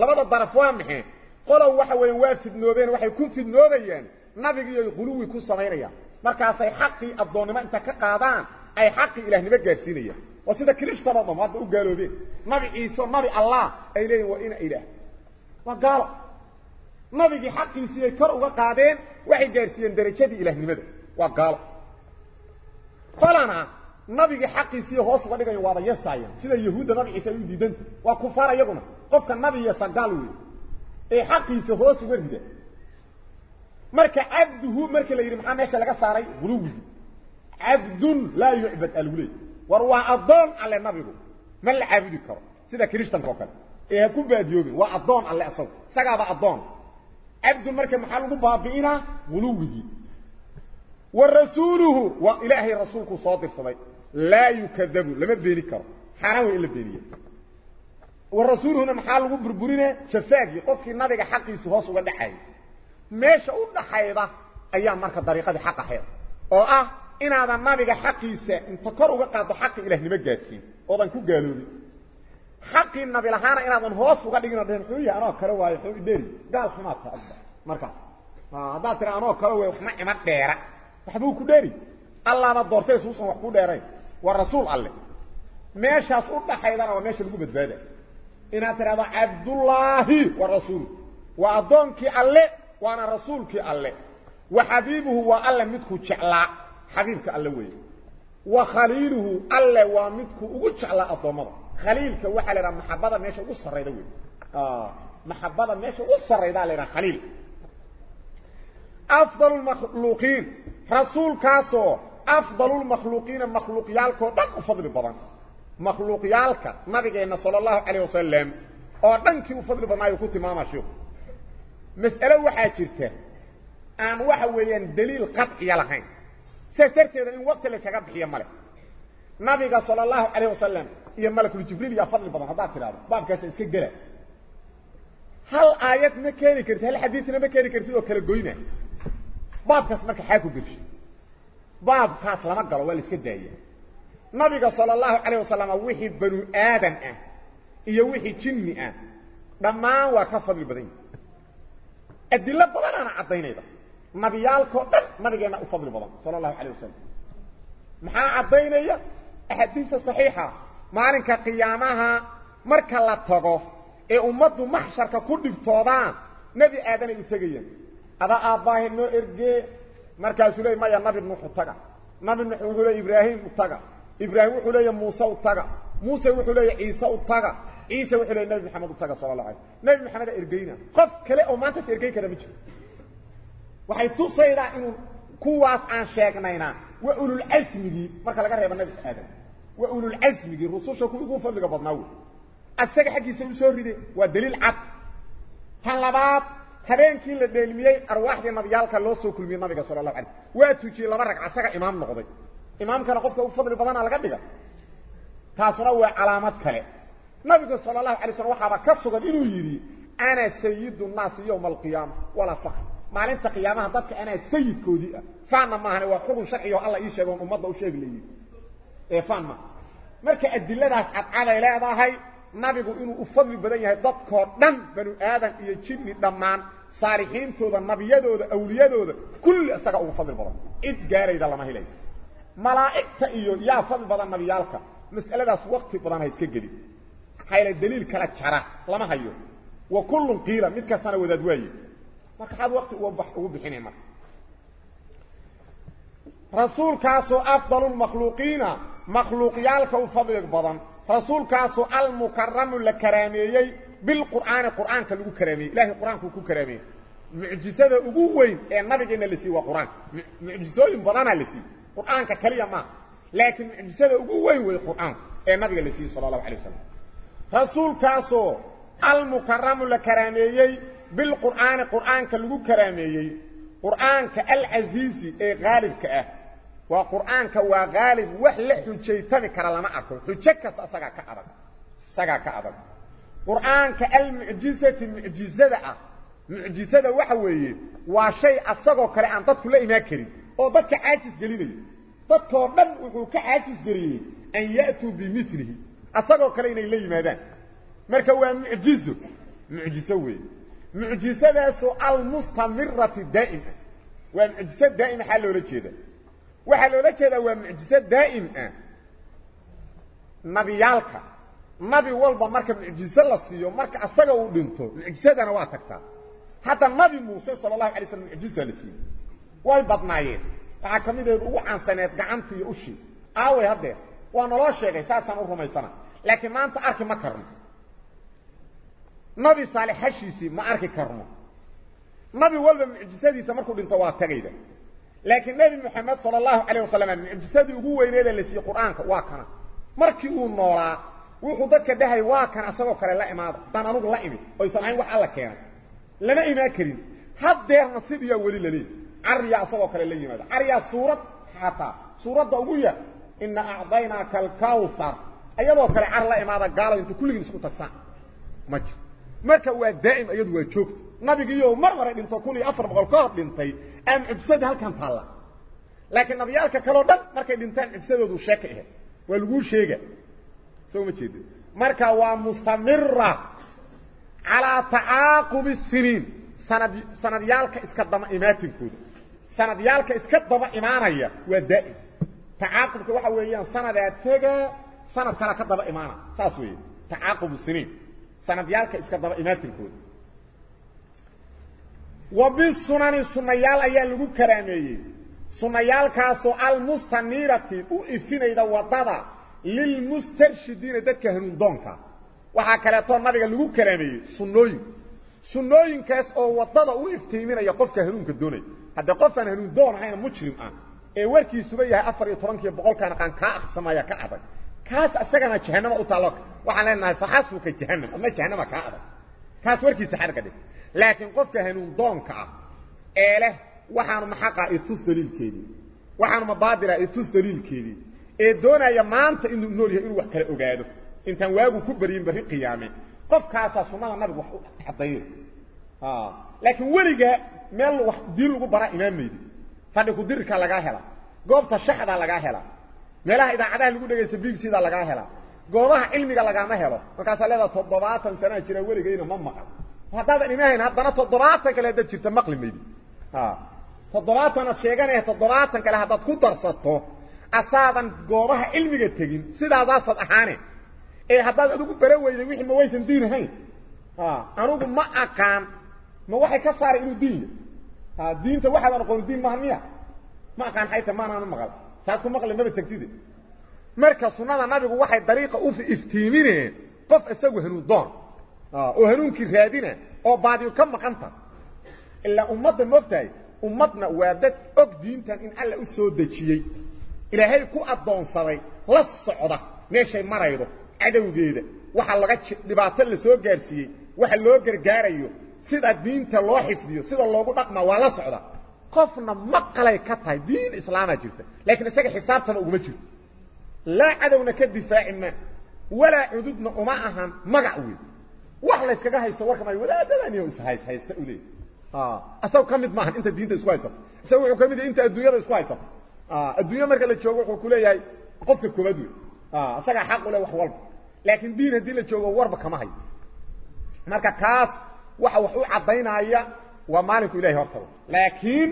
labada daraf waa maxay qolow waxa weeye waa fidnoobeen waxay ku fidnoobayaan nabigiiyo quluwi ku samaynayaan markaasay xaqii addoonnimo inta ka qaadaan ay xaqii ilaahnimo gaarsiinayaan oo sida kirishtanoo dham hadda u gaaloobeen nabi ciise nabi allah ay leeyihin waa ina ilaah waa gaalo nabigii xaqiisii ay kor uga qaadeen waxay gaarsiiyeen darajadii ilaahnimada waa gaalo qolana nabigii xaqiisii hoos uga dhigayo waaba yasaayeen sida yahuudda nabi ciise ay u diidanta waa kufaar iyaguna qofka nabi yasa gaal wey ee xaqiisa hoos uga rida marka cabduhu marka la yidhi maxaa meesha laga saaray guluwigii cabdun laa yucbad alguley war waa addoon alle nabigu ma la karo sida kirishtanka oo kale ee ku baadiyoobin waa addoon alle asagu isagaaba addoon cabdun marka maxaa lagu baabi'inaa guluwigii wa rasuuluhu waa ilaahay rasuulku soo dirsaday laa yukadabu lama beeni karo xaaraan wey in la beeniye wa rasuuluhuna maxaa lagu burburine jafaagii qofkii meesha u dhaxayda ayaa marka dariiqadii xaq ahayd oo ah inaadan nabiga xaqiisa inta kor uga qaado xaqi ilaahnimo gaarsiin oodan ku gaaloobin xaqii nabi lahaana inaadan hoos uga dhigin xuu yahay anoo kale waayo xuu idheeri gaal xumaad ka adba markaas haddaad tira anoo kale way waxma ima dheera waxbuu ku dheeri allaaba doortay suusan wax ku dheerayn waa rasuul alle meeshaas u dhaxaydana waa meesha lagu badbaada inaad tidhahdo cabdullaahi wa rasuul waa addoonkii alle وأنا رسولك الله وحبيبه والله مدكو جعلا حبيبك الله وي. وخليله الله ومدكو أو جعلا أضمر. خليلك وحل را محبده ميشو وسريدا وي. آه محبده ميشو وسريدا لرا خليل. أفضل المخلوقين رسول كاسو أفضل المخلوقين مخلوق يالكو دق فضل بدن مخلوق يالك نبينا صلى الله عليه وسلم أو دنكي فضل بدن ما يكون تماما شيخ مسألة واحدة جرتة. عن واحد ويان دليل قطع يلقين سيسترت هذا الوقت اللي سيقب بحي يمالك. نبيك صلى الله عليه وسلم يمالك الجبريل يفضل البطن حضاك الأرض بابك سيسكي قرأ هل آيات ما كاني كرتة هل حديثنا ما كاني كرتة وكالا قوينة. بابك اسمك حاكو قرش بابك اسلامك قلوا والسكي دائية نبيك صلى الله عليه وسلم وحي بنو آدم أه. ايا وحي جنة أه. لما وكفض البطن nabigeenna u fadli badan sala allahu calayh wasalam maxaa caddaynaya axaadiisa saxiixa maalinka qiyaamaha marka la tago ee ummaddu maxsharka ku dhibtoodaan nebi aadanay u tegayaan adaa aabbaahe noo ergee markaasuu leey maya nabi nuux u taga nabi nuux wuxuu leey ibraahim u taga ibraahim wuxuu leeya muuse u taga muuse wuxuu leeya ciise u taga إيسا وحي له النبي محمد صلى الله عليه النبي محمد ارغينا قف كلي أو ما أنت سيرغي كده مجي وحي توصي ذا إنه كواس عن شيخنا وقولوا العزم دي. مركا لغا ريبا النبي آدم وقولوا العزم دي. الرسول شو كل يقول فضلك بطنا السجا حقي سوي سوري دي ودليل عط كان هبين كي لدلمي أرواح دي مبيالك لو سو كل النبي صلى الله عليه واتوجي لبا رك اسغا إمام نقضي. إمام كان قف فضل بدن على قدغا تاسرو علامات كلي. نبي صلى الله عليه وسلم وحبا كسوغا إنو يري أنا سيد الناس يوم القيامة. ولا فخر. ما لنت قيامها ضبك أنا سيد كوديئة فانا ما هنا وحبو شرعي وعلا إيشيقون أمضى وشيق لي. إيه، فانا مركا أدي لده عد على إلهي نبي إنو أفضل بدايه ضبك ودن بنو آذان إيه جيني دمان. صارحين توضا نبي يدوضا أولي يدوضا كل أساق أفضل بدايه إد جاري دالما هلي ملائكة إيه يا فضل بدايه نبي يالك مسألة داس وقت بدايه اسكي قليل هاي الدليل كلا جرى لما هيو. وكل قيل من كثر وداد وهي ما كان وقت وبحو بحينه رسول كاسو أفضل المخلوقين مخلوق يالك وفضل بدن رسول كاسو المكرم لكرامي بالقرآن قرآن كلو كرامي. لا القرآن كو كرامي. معجزته اوغو وين؟ اي نبينا اللي سي وقران معجزته بدن اللي سي قرآن كلي ما. لكن معجزته اوغو وين؟ وي القرآن؟ اي نبينا اللي سي صلى الله عليه وسلم. رسول كاسو المكرم لكراميي بالقرآن قرآن كاللغو كراميي قرآن كالعزيزي اي آه. غالب كأه وقرآن كوا غالب وحلحتن شيطاني كرالما أكو. تشكس أساقا كأرد ساقا كأرد قرآن كالمعجزة المعجزة ده معجزة آه. ده وحوهي وشي أساقو كرآن تدكو لا إماكري أو دكا عاجز قليلي. تدكو من وكا عاجز قليلي. أن يأتوا بمثله. أصدقوا كلا إنه إليه ماذا؟ مركا هو معجزة معجزة وين؟ معجزة سؤال مستمرة دائمة ومعجزة دائمة حلو لكي ده. وحلو لكي ده ومعجزة دائمة نبيالك نبي والبا مركا معجزة لسيو مركا أصدقوا لنتو معجزة أنا واتكتا حتى نبي موسى صلى الله عليه وسلم معجزة لسيو والبا نايد فعكمي ده روح سنة قعمتي أشي آوي هده وأنا لا شيغي ساسان ارميسانا لكن ما انت اركي ما كرمو نبي صالح حشيسي ما اركي كرمو نبي والب معجساتي سمركو دينتوا تغيدا لكن نبي محمد صلى الله عليه وسلم معجساتي وقوة ينادا لسي قرآنك واكنا مركي أو نورا وحو دكا دهي واكنا اصغو كاري لا اماد دانانوغ لا امي أو يسانعين وحا لا كيان لنا اما كريم حد دير نصيد يا ولي للي عريا اصغو كاري لا اماد عريا سورة حاطا سورة دا إن أعضينا كالكوثر أيضو كالعر لا إمادة قالة أنت كل يسكو تكسان مجد مركا هو دائم أيضو يتشوكت نبي يوم مرمرا لنتو كولي أفر بغلقات لنتي أم عبسد هل كان طالع؟ لكن نبي يالك كالو دل مركا لنتان عبسد هذا الشاكئ والغو شيئ سو مجد مركا هو مستمر على تعاقب السنين. سنديالك إسكدام إماتي كود سنديالك إسكدام إمانا ودائم تعاقبك وحويا سنه ذاتك سنه ترى كتب ايمانه تاسوي تعاقب السنين سنه ديالك اسكتب ايمانك وبالسنن السنيال ايا لو كرامهي سنيال كاسو المستنيرتي أو افينيدا ودادا للمسترشدين دك هنون دونكا. وحا كلاتو نبيغا لو كرامهي سنوي سنوي كاس أو ودادا أو افتيمين أيا قفكا هنون كدوني. حتى قفكا هنون دون حين مجرم آن. Ee warkiisuba yahay afar iyo tobankiiyo boqolkaan qaan kaa aksamaya ka adag kaas isagana jahanama u taallo waxaan leenahay faxasbuka jahanam ama jahanama kaa adag kaas warkiisa xarga dhig laakiin qofka hanuun doonka ah ee leh waxaanu maxaqa itus daliilkeedii waxaanu mabaadira itus daliilkeedii ee doonaya maanta inuu nool yahay inuu wax kala ogaado intaan waagu ku bariyin bari qiyaame qofkaasaa sunnada nabigu wax u caddaynay laakiin weligaa meel wax diin lagu baraa imaamaydi fadhi kudirirkaa lagaa helaa goobta shaxdaa lagaa helaa meelaha idaacadaha lagu dhegaysta b b c da lagaa helaa goobaha cilmiga lagaama helo markaasaa leedaa toddobaatan sanaa jira weligayna ma maqan haddaadan imahayn haddana toddobaatan kale haddaad jirta maqli maydi toddobaatanaad sheeganaya toddobaatan kale haddaad ku darsato asaadan goobaha cilmiga tegin sidaadaasaad ahaane ee haddaad adigu bara weyday wixii ma waysan diin ahayn anugu ma aqaan ma waxay ka saaray inuu diin دينته واحد أنا قول دين مهنيه ما كان حيته ما أنا مقال ساكو مقال النبي تكتيده مركه سنة النبي واحد طريقة أو في افتينين قف اسقو هنو دون. آه أو هنو كي رادين أو بعد كم مقنطه إلا أمة المفتي أمتنا وعدت اوك دينتا إن الله اسو دجيي إلى هاي كو أدون سري لا صوده ماشي مريضة. ادو جيدة. waxa laga dhibaato la soo gaarsiyay waxa loo جاريو. Sida diinta loo xifdiyo sida loogu dhaqmaa waa la socda qofna maqalay ka tahay diin islaamaa jirta laakiin isaga xisaabtana uguma jirto laa cadowna ka difaaci ma walaa cududna uma ahan magac weyn wax la yskaga haysto warkama wadaadadaniyo ishays haysta u leey asaga ka mid maahan inta diinta isku haysato isaga wuxuu ka mid yahay inta adduunyada isku haysato adduunya marka la joogo wuxuu ku leeyahay qofka koobaad wey isagaa xaq u leh wax walba laakiin diin haddii la joogo warba kama hayo marka kaas waxa wax u caddaynaya waa maalinku ilahay hortaba laakiin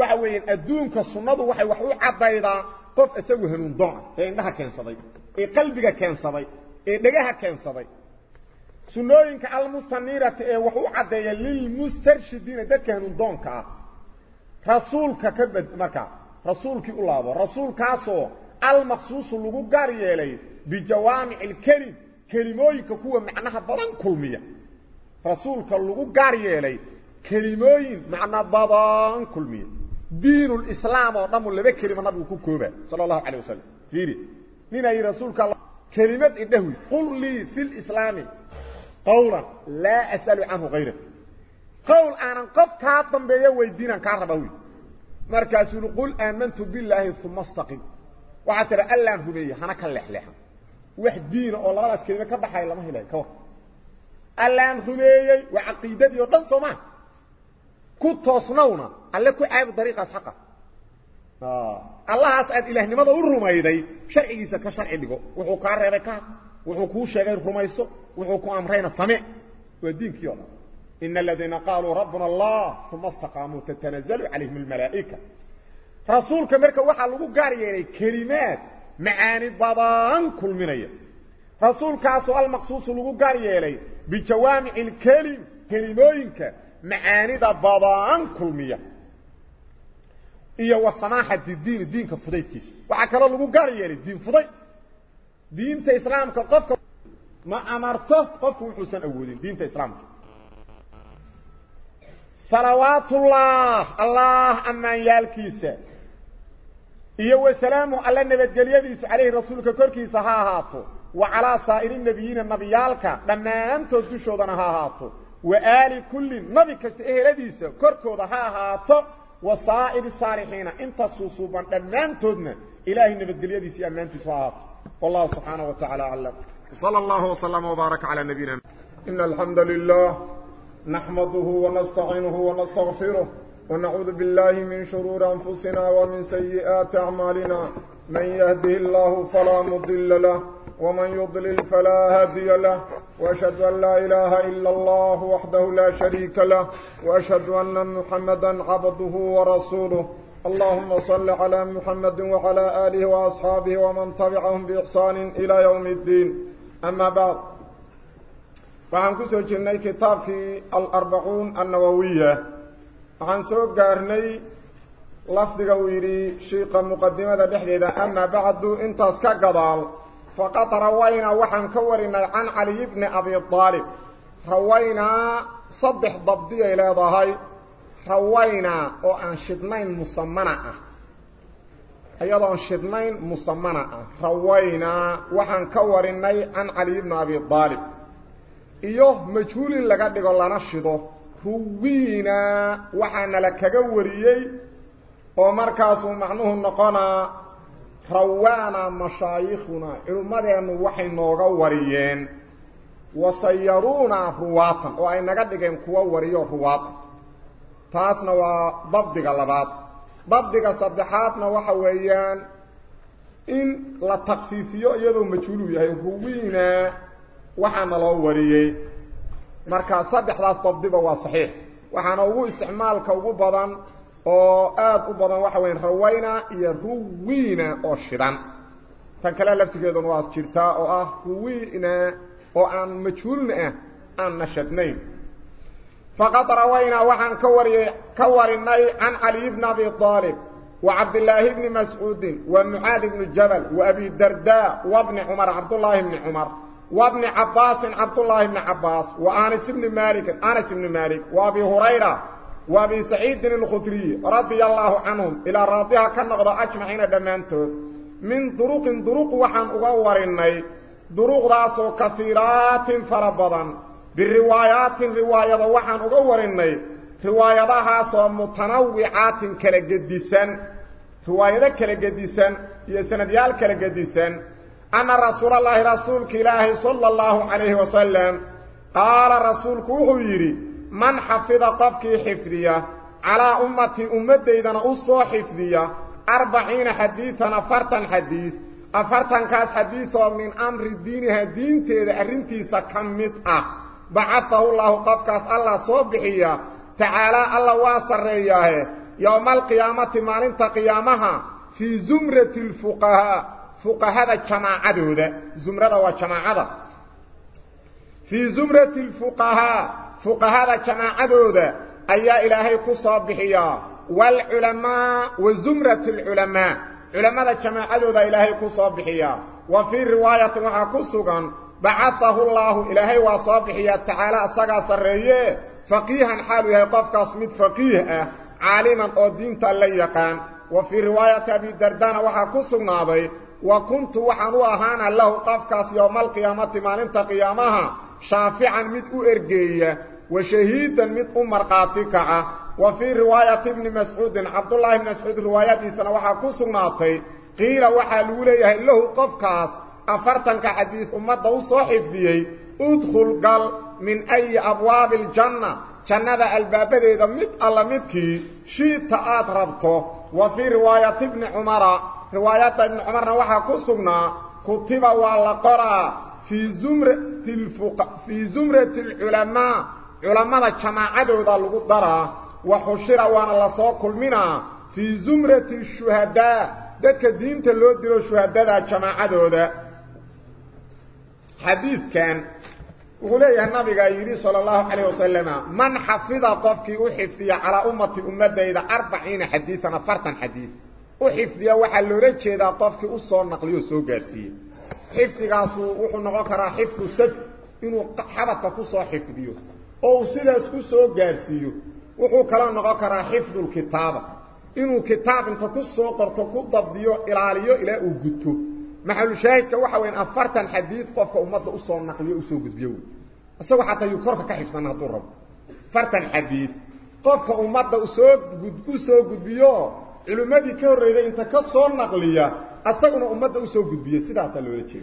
waxa weeyaan adduunka sunnadu waxay wax u caddaydaa qof isagu hanuun doon ah ee indhaha keensaday ee qalbiga keensaday ee dhegaha keensaday sunnooyinka almustanirati ee wax u caddeeya lilmustarshidiina dadka hanuun doonka ah rasuulka ka bad marka rasuulkii u laabo rasuulkaasoo almaqsuusu lagu gaar yeelay bijawaamic alkelim kelimooyinka kuwa macnaha badan kulmiya رسول اللغو قاري إلي كلمين معنى بضان كل مين دين الإسلام ونمو اللي بك كلمة نبوكو صلى الله عليه وسلم. فيري. نين أي رسول الله. كلمة إده قل لي في الإسلام قولا لا أسأل عنه غيره. قول أنا قف كاتم بيوي دينا كاربوي. مركز قل آمنت بالله ثم استقيم وعترى ألا هو بيه هنكال لحلحا واحد دين أولا كلمة كبحة إلا ما هي لأي كوه. Allaan rumeeyey waa caqiidadii oo dhan soo maa ku toosnawna alle ku caabud dariiqaas xaqa allahaas aad ilaahnimada u rumayday sharcigiisa ka sharci dhigo wuxuu kaa reebay ka wuxuu kuu sheegay rumayso wuxuu ku amrayna same waa diinkii o dhan إن الذين قالوا ربنا الله ثم استقاموا تتنزل عليهم الملائكة رسولك مركا وحا لغو قاريين كلمات معاني بضان كل منية رسولك سؤال مقصوص لغو قاريين بجوامع الكلم كلمينك معاني دا باباان كلمية. إيا وصناحة الدين الدين كفديتيس وعكال اللغو قاري يالي الدين فدي دين تا إسلام كقفك ما أمرته قفك حسن أودين دين تا إسلام صلوات الله الله أمان يالكيس. إيا وسلامه ألا النبات قليديس عليه رسولك كوركيس هاهاتو wa calaa saa'iri nabiyiina nabiyaalka dhammaantood dushoodana ha ahaato wa aali kulli nabi kasta eheladiisa korkooda ha ahaato وصائر الصالحين. انت صوصوبا دمانتودنا إلهي نبدليديس امانتيس وهات والله سبحانه وتعالى أعلم. صلى الله وسلم وبارك على نبينا. إن الحمد لله نحمده ونستعينه ونستغفره ونعوذ بالله من شرور أنفسنا ومن سيئات أعمالنا. من يهده الله فلا مضل له ومن يضلل فلا هادي له وأشهد أن لا إله إلا الله وحده لا شريك له وأشهد أن محمدا عبده ورسوله. اللهم صل على محمد وعلى آله وأصحابه ومن تبعهم بإحسان إلى يوم الدين. أما بعد وعن كسو جني كتابك الأربعون النووية. وعن سوء قارني لفظك ويري شيق مقدمة بحديدة أما بعد انت اسكا فقد روينا وحن كورنا عن علي بن أبي طالب. روينا صدح ضبطية إلى ضهي روينا وأن شدنين مصمنة. أيضا شدنين مصمنة. روينا وحن كورنا عن علي بن أبي طالب. إيوه مجهول لقد قلنا شده روينا وحن لك قوريي ومركز معنوه النقانا. روانا مشايخنا ruwaatan oo ay naga dhigeen kuwa wariyo ruwaad taasna waa dabdiga labaad dabdiga saddexaadna waxa weeyaan in la taqfiifiyo iyadoo majhuulu yahay ruwiina waxaana loo wariyey marka saddexdaas dabdiba waa saxiix waxaana ugu isticmaalka ugu badan oo aad u badan waxa weyn rawayna iyo ruwiina oo shidan tan kale laftigeeduna waa jirtaa oo ah ruwiina oo aan majhuulna ah aan nashadnayn faqad rawayna waxaan ka wariyay ka warinay can cali ibn abi talib ibn mas'ud wa muad ibn jabal wa abi darda wa ibn umar abdullah ibn umar وابن عباس عبد الله بن عباس وانس بن مالك انس بن مالك وابي هريره وابي سعيد الخدري رضي الله عنهم إلى راضيها كنقض أجمعين دمانتود من طرق طرق وحن اوغورني طرق راسو كثيرات فربضا. بالروايات رواية وحن اوغورني رواياتها سو متنوعات كلا جديسن روايات كلا جديسن يا سنديال كلا جديسن أن رسول الله رسولك إله صلى الله عليه وسلم قال رسولك من حفظ قفك حفظية على أمتي أمتي إذا أصو حفظية أربعين حديثا فرطا حديث أفرطا كاس حديثا من أمر الدين هدين تيدا أرنتي سكمت أه. بعثه الله قفكاس الله صبحية تعالى الله واصر إياه يوم القيامة ما انت قيامها في زمرة الفقهاء. فقهاء جماعدوده زمرده وجماعده في زمرة الفقهاء. فقهاء جماعدوده أي إلهي كصابحيا والعلماء وزمرة العلماء. علماء جماعدوده إلهي كصابحيا وفي رواية وحكسغان بعثه الله إلهي وصابحيا تعالى اسغا سرية. فقيها حاله يقف قسمت فقيه عالما أو دينتا وفي رواية أبي دردان وحكسغنابي وكنت وحن اهانا له قفكاس يوم القيامة ما انت قيامها. شافعا مد ارجيه وشهيدا مد مرقاتك وفي رواية ابن مسعود عبد الله بن مسعود روايتي سنه وحا كسغناتي قيل وحا لوليه له قفكاس. افرتنك حديث امه صحيح دي ادخل قال من أي أبواب الجنة. جنة البابده مد الله مدكي شيء تآت ربطه. وفي رواية ابن عمر روايات ابن عمر وحا كسغنا كتب ولا قرأ. في زمرة الفق في زمرة العلماء. Jamaacadooda lagu daraa wa xushira waana lasoo kulminaa fii zumrati shuhadaa dadka diinta loo dilo shuhadada jamaacadooda xadiidkan wuxuu leeyahay nabiga yidhi salى اlahu عalيه wasalama man xafida qofkii u xifdiya calaa ummati ummadayda arbaciina xadiian afartan xadiid u xifdiya waxaa loola jeedaa qofkii usoo naqliyo soo gaarsiiye xifdigaasu wuxuu noqon karaa xifdu sad inuu xabadka kusoo xifdiyo أو سيداس كسو جارسيو وحو كلام نغا كرا حفظ الكتابة إنو كتاب انتا كسو قرطو كدب ديو إلاليو إلاي وقدتو محلو شاهد كواحا وين أفرتا حديث قفا أمد لأسو النقلي أسو قد بيو أسو حتى يكرفا كحفظانا ضرب فرتا حديث قفا أمد لأسو قد أسو قد بيو إلو مدي كوري إذا انتا كسو النقلي أسونا أمد لأسو قد بيو سيداسا لوليكي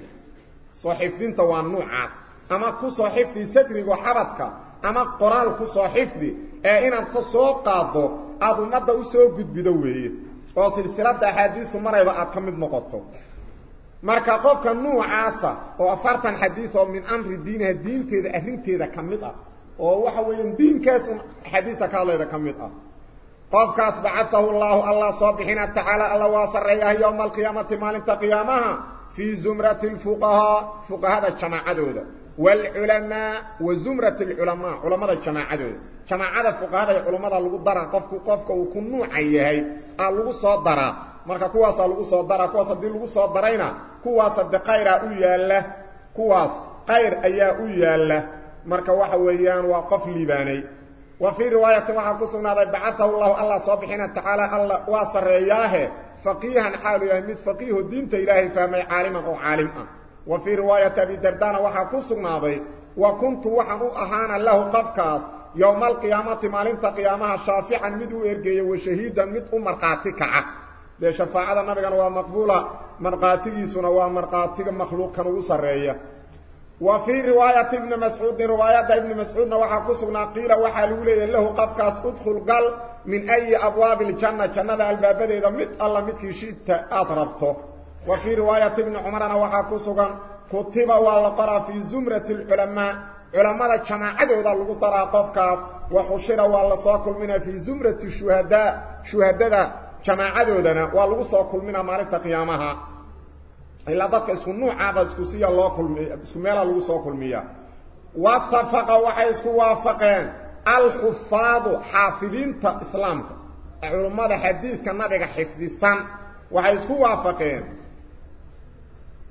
صحيف دين توان نوعات أما كو صحيف دي ستري وحرتك ama qoraal kusoo xifdi ee inaad ka soo qaado aada ummadda usoo gudbido weeye oo silsilada axaadiisu marayba aad ka mid noqoto marka qofka nuucaasa oo afartan xadiis oo min amri diiniha diinteeda arrinteeda ka mid ah oo waxa weeyaan diinkaas un axaadiista ka hadlayda ka mid ah qofkaas bacasahu llaahu allah soo bixina tacaala alla waa sarreeyaha yowma alqiyaamati maalinta qiyaamaha fii zumrati lfuqahaa fuqahada jamaacadooda والعلماء وزمرة العلماء علماء الجماعة. جماعة الفقهاء العلماء اللي قدرها قفك قفك وكنوا عيهي. آه، اللي صدرها مركا كواسا اللي صدرها كواسا دي اللي صدرين كواسا دي قير ايا الله كواس قير ايا ايا الله مركا وحويان وقف باني وفي رواية واحد قصنا بعثه الله الله صبحنا تعالى الله واسر اياه فقيها حاله يعني، يهمد فقيه الدين تا الهي فامي عالمه. وعالمه وفي رواية أبي دردان وحاكو سنابي وكنت وحاو أهانا له قفكاس يوم القيامة ما مالين قيامها شافعا مدو إرقية وشهيدا مدو مرقاتكا دي شفاعة النبي كان مقبولة مرقاتكي سنوا مرقاتكا مخلوق كانوا سرعية وفي رواية ابن مسعود رواية ابن مسعود وحاكو وحا لولي له قفكاس ادخل قل من أي أبواب الجنة؟ جنة البابة إذا مد الله مدكي شيد أطرفته وفي رواية ابن عمرنا وحاكسوغا كتبا والقرى في زمرة العلماء علماء كما عدودا لغطرا طفكاف وحشرا والصاكل منا في زمرة الشهداء شهداء كما عدودنا والصاكل منا معرفة قيامها. إلا ذاك اسم النوع عابا اسكسي الله كل مية اسم ميلا لغصاكل مية. واتفق وحيسك وافقين الحفاظ حافظين تا إسلام علماء حديث كان نبقى حفظي سام وحيسك وافقين.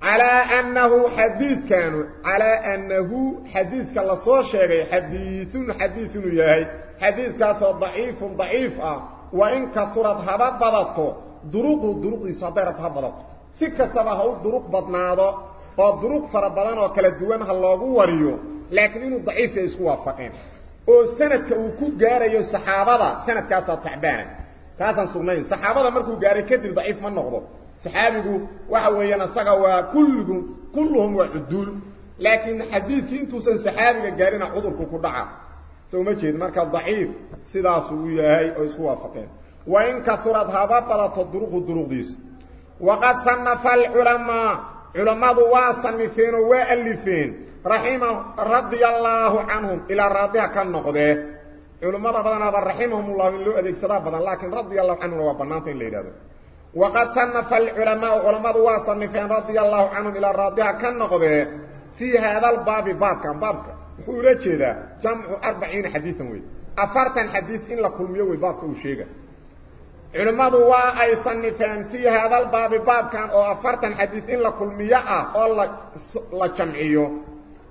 على أنه حديث كان على أنه حديث كان لصور شيء حديث حديث يهي حديث كان ضعيف ضعيف آه. وإن كثرت هذا بضط دروق دروق صدرت هذا بضط سكة سبه دروق بضنا هذا فالدروق فربنا وكلا الدوان هلاغو وريو. لكن إنه ضعيف يسوا فقين وسنة كوكو قارة يو السحابة سنة كاسا تعبان. كاسا سغنين السحابة مركو قارة كدر ضعيف من نغضب صحابه وحويا نصغى وكلهم كلهم وعدول لكن حديث انتو سن صحابك قالنا حضركم كل دعا سو مجهد مركز ضعيف سيدا سوية هاي أو اسوا فقين وإن كثرت هابا فلا تدرغ الدرغ ديس وقد صنف العلماء علماء دواء صنفين وألفين رحمه رضي الله عنهم إلى راضيها كان نقضيه علماء بدنا بر الله من لؤذيك سرابة لكن رضي الله عنهم وابنانتين ليلة وقد صنف العلماء علماء وصنفين رضي الله عنهم إلى الرضيع كالنقضة في هذا الباب باركا باركا وحوله جدا جمع أربعين حديثا وي. أفرتا حديث إلا كل ميوي باركا وشيغا علماء وآي صنفين في هذا الباب باركا وأفرتا حديث إلا كل ميوه الله جمعيو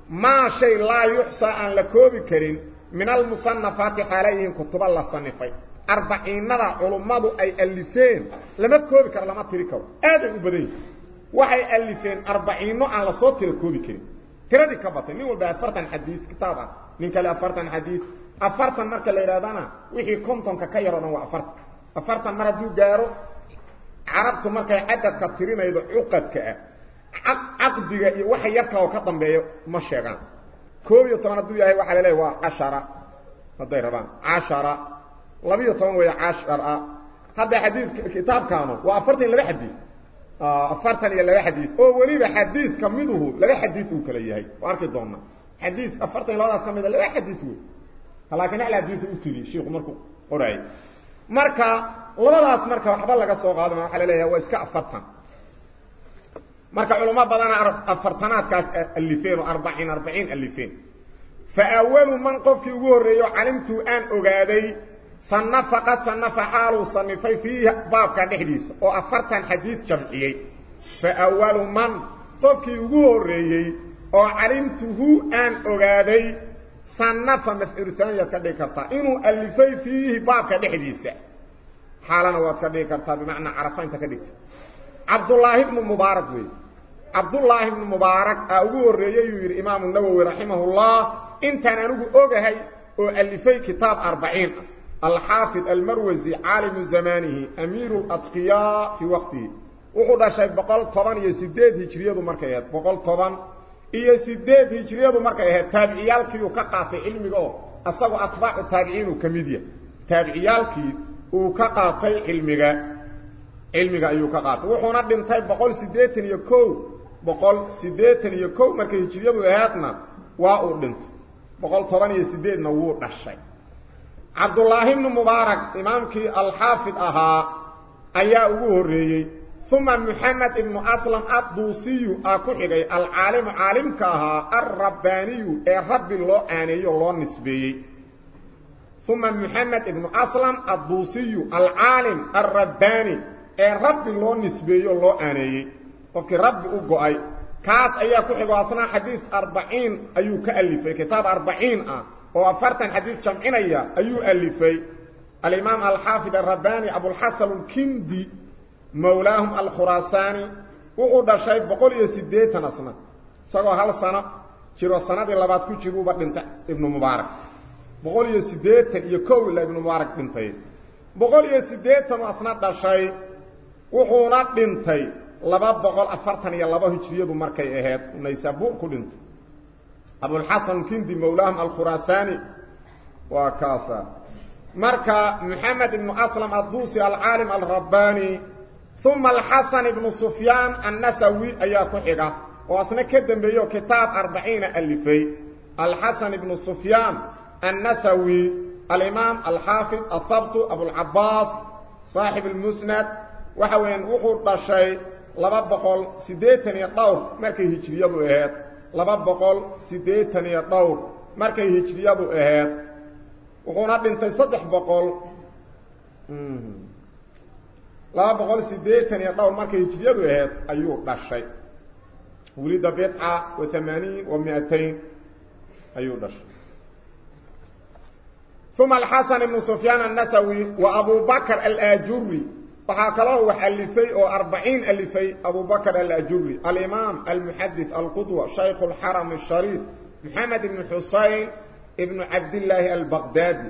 ما شيء لا يحصى أن لكوبكرين من المصنفات عليهم كتب الله صنفين. Arbaciinada culummadu ay alifeen lama koobi karo lama tiri karo aaday u badan yihin waxay alifeen arbaciino aan lasoo tira koobi karin tiradii ka batay nin walba afartan xadiis kitaab ah nin kale afartan xadiis afartan marka la yidhahdana wixii kontonka ka yar o dhan waa afartan afartan mar hadduu gaaro carabtu markay cadadka tirinaydo cuqadka ah caqdiga iyo waxa yarka oo ka dambeeyo ma sheegaan koob iyo toban hadduu yahay waxaa laleeyahy waa cashara hadday rabaan cashara labiiyo toban weeya cashara hadda xadiidka kitaabkaanu waa afartan iyo laba xadiis afartan iyo laba xadiis oo weliba xadiis kamiduhu laba xadiis uu kala yahay oo arki doona xadiis afartan iyo labadaas ka mida laba xadiis wey laakiin al xadiis u tiri sheekhu markuu qoray marka labadaas marka waxba laga soo qaadana waxa la leeyahay waa iska afartan marka culimo badan afartanaadkaas alifeen oo 40 40 alifeen fa awalu man qofkii ugu horeeyo calimtu aan ogaaday سنفقت سنفعال وصنفي فيها باب كان حديث. وأفرت عن حديث جمعي فأول من طبكي وغوريي وعلمته أن أغادي. سنفى مفئر ثانية كذلك إنه ألفي فيه باب كان حديث. حالنا وكذلك بمعنى عرفان تكذلك عبد الله بن مبارك وي. عبد الله بن مبارك أغوريي يوير إمام النووي رحمه الله. انتنا نقول أغهي. وألفي كتاب أربعين أربعين. الحافظ المروزي عالم زمانه أمير الأطقياء في وقته. وقد أشعر بقال طبان يسدد هجرية مركا يهد. بقال طبان يسدد هجرية مركا يهد. تابعيالك يوكاقع في علمي أصدق أطباع التابعين كميديا تابعيالك يوكاقع في علمي علمي يوكاقع وقد أشعر بقال سدتن يكو. بقال سدتن يكو مركا هجرية هاتنا وقد طبان يسدد نوور أشعر عبد الله بن مبارك امامك الحافظ أها ايا اوغو هريي ثم محمد بن اسلم ابدوسي اكو خيغي العالم عالم كها الرباني اي رب لو انيو لو نسبيي ثم محمد بن اسلم ابدوسي العالم الرباني اي رب لو نسبيي لو انيي أوكي رب اوغو اي كاس ايا كو خيغو اسنا حديث 40 ايو كالفه كتاب 40 آه وفرتن حديث جمعينيا أيو ألفي الإمام الحافظ الرباني أبو الحسن الكندي مولاهم الخراساني وقود الشايف بقول يسديتنا سنة ساقو هل سنة كيرو سنة دي لباتكو جيرو بقلنت ابن مبارك بقول يسديتنا يكو إلا ابن مبارك بنتي بقول يسديتنا سنة دا شايف وقونا بنتي لباب بقول أفرتن يلا بهجريه دو مركي إهات ونيسابوكو بنتي أبو الحسن كنت مولاهم الخراساني وكاسا مركا محمد بن أسلم الضوسي العالم الرباني ثم الحسن بن صفيان النسوي أياكوحيغا واسنا كدن بيو كتاب أربعين ألفي. الحسن بن صفيان النسوي الإمام الحافظ الثبت أبو العباس صاحب المسند. وحوين أخر بشي لبابخول سيديتني الطور مركي هجريضو إهات laba boqol siddeetan iyo dhowr markay hijriyadu ahayd wuxuuna dhintay saddex boqol laba boqol siddeetan iyo dhowr markay hijriyadu ahayd ayuu dhashay wulida bidca wa amaaniin wa miatayn ayuu dhashay alxasan ibnu sufyaan annasawi wa abu bakr alaajuri فحاكلاه وحلفي أو أربعين ألفي أبو بكر الأجولي الإمام المحدث القدوة شيخ الحرم الشريف محمد بن حسين ابن عبد الله البغدادي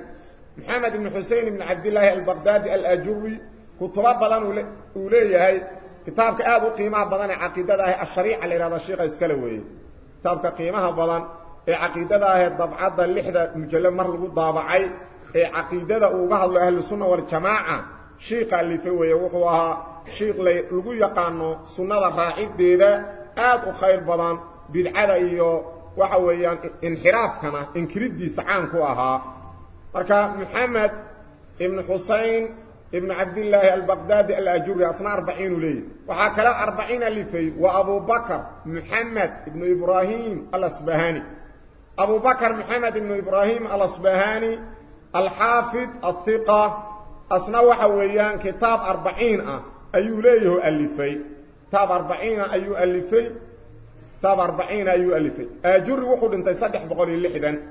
محمد بن حسين بن عبد الله البغدادي الأجولي كتبه بلان أوليه كتاب أبو قيمة بلان عقيدة الشريعه اللي رضا الشيخ اسكالوه كتابك اي بلان عقيدة الضبعة اللي حدا مجلل مرلو الضابعي عقيدة أوبه الله أهل السنة والجماعة شيخ اللي فيه وقوها شيخ اللي لقو يقانو سنة الرائد ديدا آتو خير بضان بدعال ايو وحويا انحراف كما انكريد دي سعانكو أها اركا محمد ابن حسين ابن عبد الله البغدادي الاجوري اصنع اربعين لي وحاكلا اربعين اللي فيه وابو بكر محمد ابن إبراهيم الاسبهاني ابو بكر محمد ابن إبراهيم الاسبهاني الحافظ الثقة أصنع وحويان كتاب أربعين آه، أي ليه ألفي؟ كتاب أربعين أي ألفي؟ كتاب أربعين أي ألفي. أجري وحود أنت صدح بقولي اللحدا.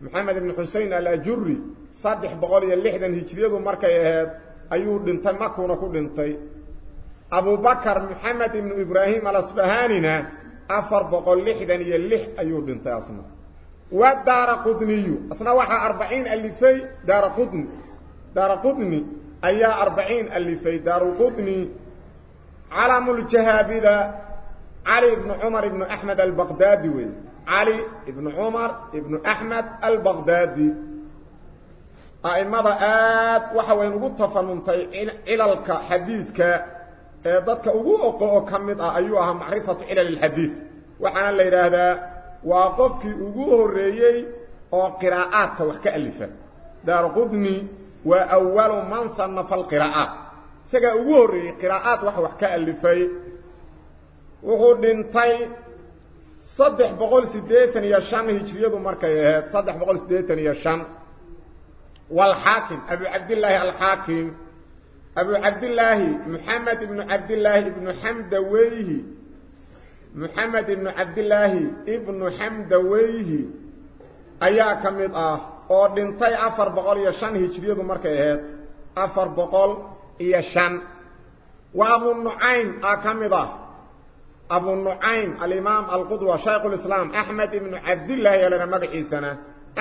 محمد بن حسين الأجري صدح بقولي اللحدا. هكريض مركة يهد آه، أيو دنت مكونة أنت أبو بكر محمد بن إبراهيم الأسبهاننا أفر بقول لحدا يلح أيو دنت أصنع. والدار قدني أصنع وحا أربعين ألفي دار قدني دار قدني أي أربعين اللي في دار قدني علم الجهابذة علي بن عمر بن أحمد البغدادي علي بن عمر بن أحمد البغدادي. أي ماذا آت وحوين قطفا منطي إلى الحديث ذاتك أغوء إيه، كمد أيها معرفة إلى الحديث. وحنا اللي هذا. وقف في أغوه الرئي وقراءات وحكا ألفا. دار قدني وأول من صنف القراءة. سيقى أوري قراءات وحوح كألفي. وغور ننطي صدح بغول سديتني يا شام هجريض مركا يهد صدح بغول سديتني يا شام والحاكم أبي عبد الله الحاكم. أبي عبد الله محمد بن عبد الله بن حمد ويه محمد بن عبد الله بن حمد ويه أياك مضاه oo dhintay afar boqol iyo shan hijriyadu markay ahayd afar boqol iyo shan wa abu nucaym aa ka mid ah abu nucaym alimaam alqudwa shaykhu lislaam axmed ibnu cabdillaahi yalana magaciisana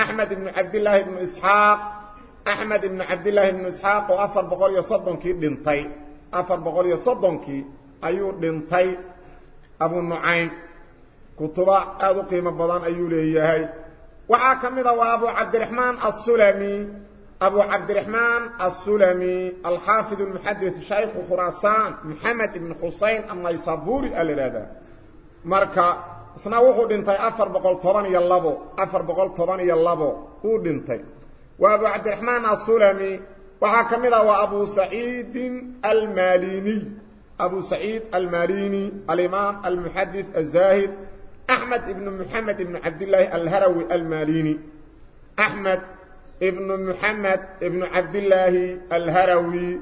axmed ibnu cabdillaahi ibnu isxaaq axmed ibnu cabdillaahi ibnu isxaaq oo afar boqol iyo soddonkii dhintay afar boqol iyo soddonkii ayuu dhintay abu nucaym kutuba aada u qiimo badan ayuu leeyahay وعاكمده وأبو عبد الرحمن السلمي. أبو عبد الرحمن السلمي الحافظ المحدث شيخ خراسان محمد بن حسين الله يصبوري الالذا مركا اسنا وخو دنتي 412 412 هو دنتي. وأبو عبد الرحمن السلمي وعاكمده وأبو سعيد الماليني. أبو سعيد الماليني الإمام المحدث الزاهد أحمد بن محمد بن عبد الله الهروي الماليني. أحمد بن محمد بن عبد الله الهروي.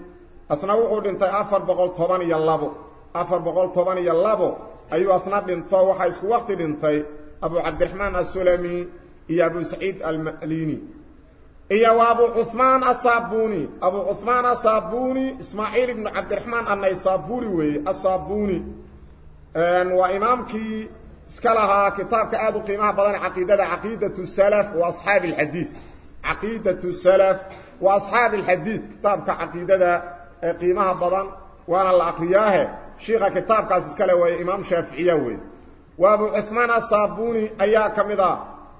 أصنع وحود انت أفر بقول طبان يلابو. أفر بقول طبان يلابو. أيو أصنع انت وحيس وقت انت أبو عبد الرحمن السلمي يا أبو سعيد الماليني. يا أبو عثمان الصابوني. أبو عثمان الصابوني. إسماعيل بن عبد الرحمن النيسابوري وي الصابوني. وإمامكي اسكالها كتابك آدو قيمها بدن عقيدة عقيدة السلف وأصحاب الحديث عقيدة السلف وأصحاب الحديث كتابك عقيدة قيمها بدن وأنا الأقرياه شيخ كتابك اسكاله وإمام شافعيوي وابو عثمان الصابوني أيها كمدا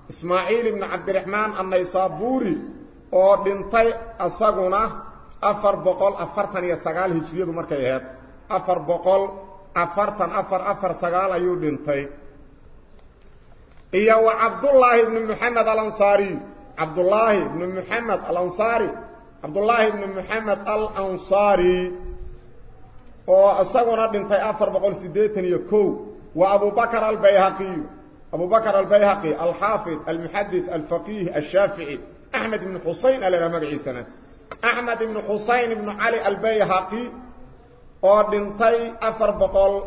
إسماعيل بن عبد الرحمن النيصابوري oo dhintay asaguna afar boqol afartan iyo sagaal hijriyadu markay ahayd. Afar boqol afartan afar afar sagaal ayuu dhintay. إياه عبد الله بن محمد الأنصاري. عبد الله بن محمد الأنصاري. عبد الله بن محمد الأنصاري. و أصغر ربن في أفر بقول سيديتن وأبو بكر البيهقي. أبو بكر البيهقي الحافظ المحدث الفقيه الشافعي. أحمد بن حسين ألا مبعي سنة أحمد بن حسين بن علي البيهقي. وابن طي أفر بقول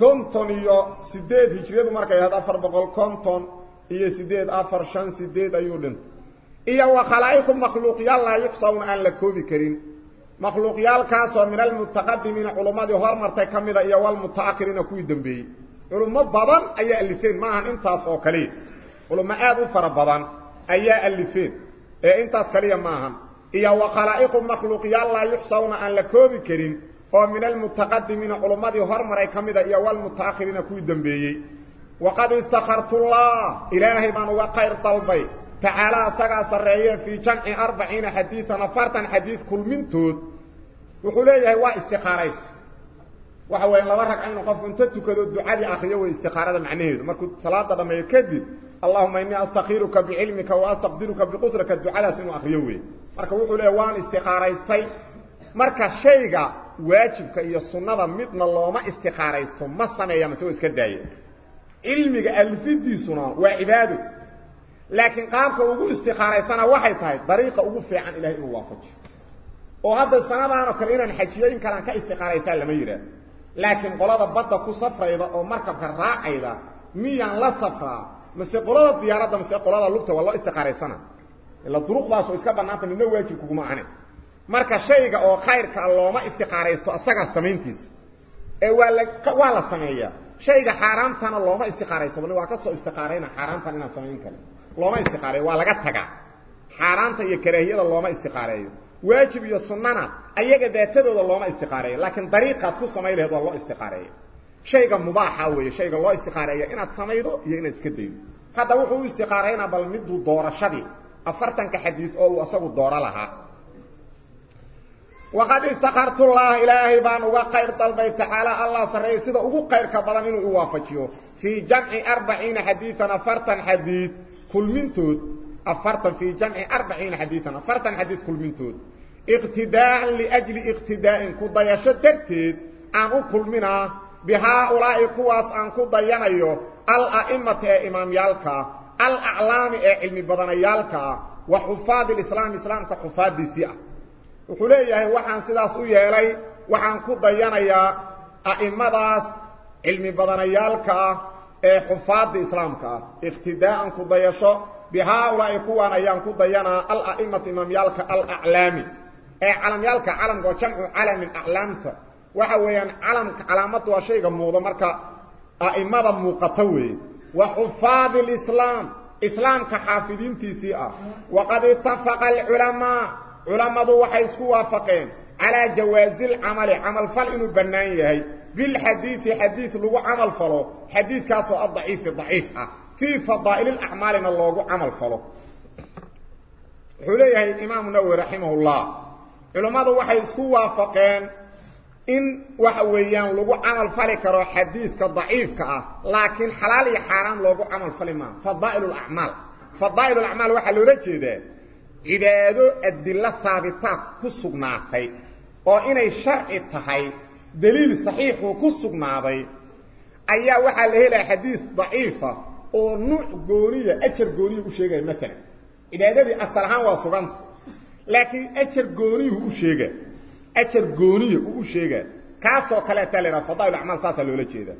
كنتن يا سيدد هجريد مركه هذا فر بقول كنتن يا سيدد افر شان سيدد ايولن يا وخلائق مخلوق يا الله يقصون ان لكوبي كريم مخلوق يا الكاس من المتقدمين علماء هر مرته كميده يا والمتاخرين كوي دنبي علماء بابان اي الفين ما انت سو كلي علماء ادو فر بابان اي الفين اي انت سكليه ما هم يا وخلائق مخلوق يا الله يقصون ان لكوبي كريم oo min almutaqadimiina culummadii hormaray ka mida iyo walmutaahiriina kuwii dambeeyey waqad istakartullah ilaahay baan uga qayr dalbay tacaala asagaa sarreeye fii jamci arbaciina xadiian afartan xadiid kulmintood wuxuu leeyahay waa istiqaaraysta waxa weya laba ragca inuu qofku inta tukado ducadii akriyo way istiqaarada macnaheedu markuu salaada dhameeyo kadib allahuma innii astakiiruka bicilmika wa astaqdiruka biqudraka ducadaas inuu akriyo wey marka wuxuu leeyahy waan istiqaaraystay marka shayga waajibka iyo sunnada midna looma istiqaaraysto ma sameeya mase wa iska daaya cilmiga alfidiisuna waa cibaado laakiin qaabka ugu istiqaaraysana waxay tahay dariiqa ugu fiican ilahay inuu waafajiyo oo hadda sanadaanoo kale inaan xajiyo in kalean ka istiqaaraysaa lama yidhaah laakiin qolada badda ku safrayda oo markabka raacayda miyaan la safraa mase qolada diyaaradda mase qolada lugta waa loo istiqaaraysana ila duruqdaas oo iska bannaanta midna waajib kuguma ahne marka shayga oo khayrka looma istiqaaraysto asagaa samayntiisa ee waa la waa la sameeyaa shayga xaaraamtana looma istiqaaraysto bal waa ka soo istiqaarayna xaaraamtan inaan samayn kale looma istiqaareeyo waa laga tagaa xaaraanta iyo karaahiyada looma istiqaareeyo waajib iyo sunnana ayaga daatadooda looma istiqaareeyo laakiin dariiqaad ku laheed waa loo istiqaareeyo shayga mubaaxa weeye shayga loo istiqaareeyo inaad samaydo iyo inaad iska daydo hadda wuxuu u istiqaaraynaa bal miduu doorashadii afartanka xadiis oo uu asagu dooro lahaa waqad istakartullah ilaahay baan uga qayr dalbay tacaala allah sarreeya sida ugu qayrka badan inuu i waafajiyo fii jamci arbaciina xadiian afartan xadiid kulmintood أفرطا في جمع أربعين حديثا أفرطا حديث كل من تود. اقتداء لأجل اقتداء كضيشة درتيد أن كل منا بهؤلاء قواس أن كضيانيو الأئمة إمام يالكا. الأعلام علم بدن يالكا. وحفاظ الإسلام إسلام كحفاظ السيئة وحليه وحان سداس يلي وحان كضيانيا أئمة علم بدن يالكا حفاظ الإسلام كا اقتداء كضيشة بهؤلاء قوان أيان كضيانا الأئمة إمام يالكا الأعلامي ee calamyaalka calamka oo jamcu calamin aclaamta waxa weeyaan calamka calaamadu waa shayga muuqda marka aimada muuqata weey wa xufaad alislam islaamka xaafidiintiisii ah waqad ittafaqa alculamaa culamadu waxay isku waafaqeen calaa jawaazi lcamali camal fal inuu bannaan yahay bilxadiidi xadiid lagu camal falo xadiidkaasoo adaciifi daciif ah fii fadaa'il alacmaalina loogu camal falo wuxuu leeyahay imaamu nawowi raximah llah culimadu waxay isku waafaqeen in waxa weeyaan lagu camal fali karo xadiiska daciifka ah laakiin xalaal iyo xaaraam loogu camal fali maa fadaa'il al-a'mal fadaa'il al-a'mal waxa loo jeedaa عبادة الدلة ثابتة كسوغناتة أو إنه شرق التحي دليل صحيح كسوغناتة أي واحد لهلا الحديث ضعيفة أو نوع قولية أجر قولية أشيغة مثلا عبادة أصلحان واسوغان لكن أجر قولية أشيغة أجر قولية أشيغة كاسو كالتالي رفضاء الأعمال ساسا لولتشيدة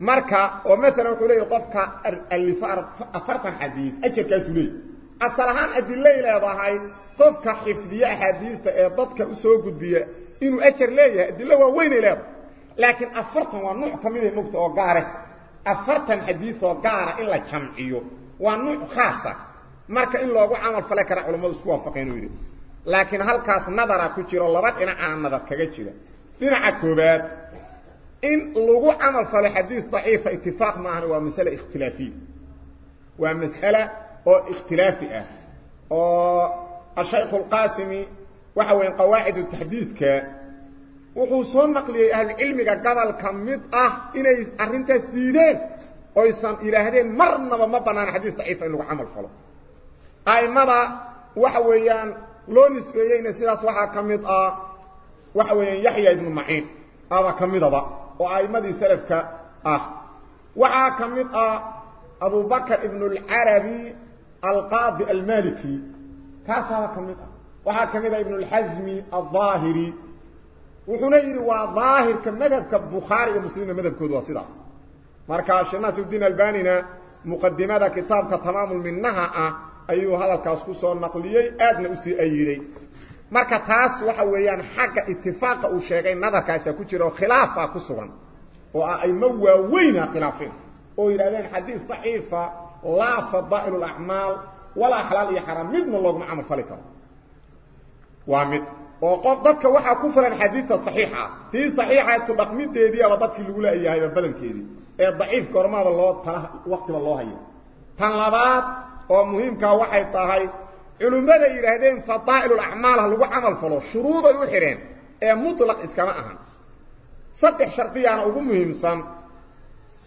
مركا ومثلا قولي يطفك اللي أفرطا حديث أجر كاسو ليه asal ahaan adilay leedahay qofka xifdiye axaadiista ee dadka u soo gudbiya inuu ajar leeyahay adilo waa weynay leedahay laakiin afartan waa nuuc ka mid ah mugta oo gaare afartan xadiis oo gaara in la jamciyo waa nuuc khaasa marka in loogu camal falay kara culimadu isku waafaqeen uu yiri laakiin halkaas nadara ku jiro laba dhinac aan nadar kaga jira dhinaca koobaad in lagu camal falay xadiis daciif ittifaaq ma ahna waa mas'ala ikhtilaafi waa mas'ala أو اختلافي آه الشيخ القاسمي وحو ان قواعد التحديث ك وحو سو أهل العلم قبل كميت آه اني ارنت سيدين أو سان إلى هذه مرنا ما بنان حديث ضعيف إنه عمل فلو. أي مرة وحو يان لو نسبيين سلاس وحا كميت آه وحو يان يحيى بن معين. هذا كميت ابا وايمدي سلف ك آه. وحا كميت آه أبو بكر ابن العربي القاضي المالكي. كاسا كمي وها كمي ابن الحزم الظاهري. وحنير وظاهر كمذهب كبخاري ومسلم مذهب كود وسلاس ماركا شنا سدين البانينا مقدمه كتاب تمام المنها ايو هلكاس كو سو نقليي ادنا أسي أيري. مركا تاس وها ويان حق اتفاق أو شيغي نذكاسا كو جيرو خلافا كو سوغان وا اي ما واوينا خلافين. أو يرادين حديث ضعيفة. لا فضائل الأعمال ولا حلال يا يحرام مدن الله معنا فلك وامد وقف ضدك وحا كفر الحديثة صحيحة هي صحيحة يسكو بقمين تهدي على ضدك اللي قوله إياها إذا فلن كيدي. إيا ضعيف كورما بالله وقت بالله هيا تنلبات ومهم كواحي طهي إلو مدى إيرهدين فضائل الأعمال هلو عمل فلو؟ شروط الوحرين إيا مطلق إسكما أهم صدح شرطي أنا أقوم مهم سن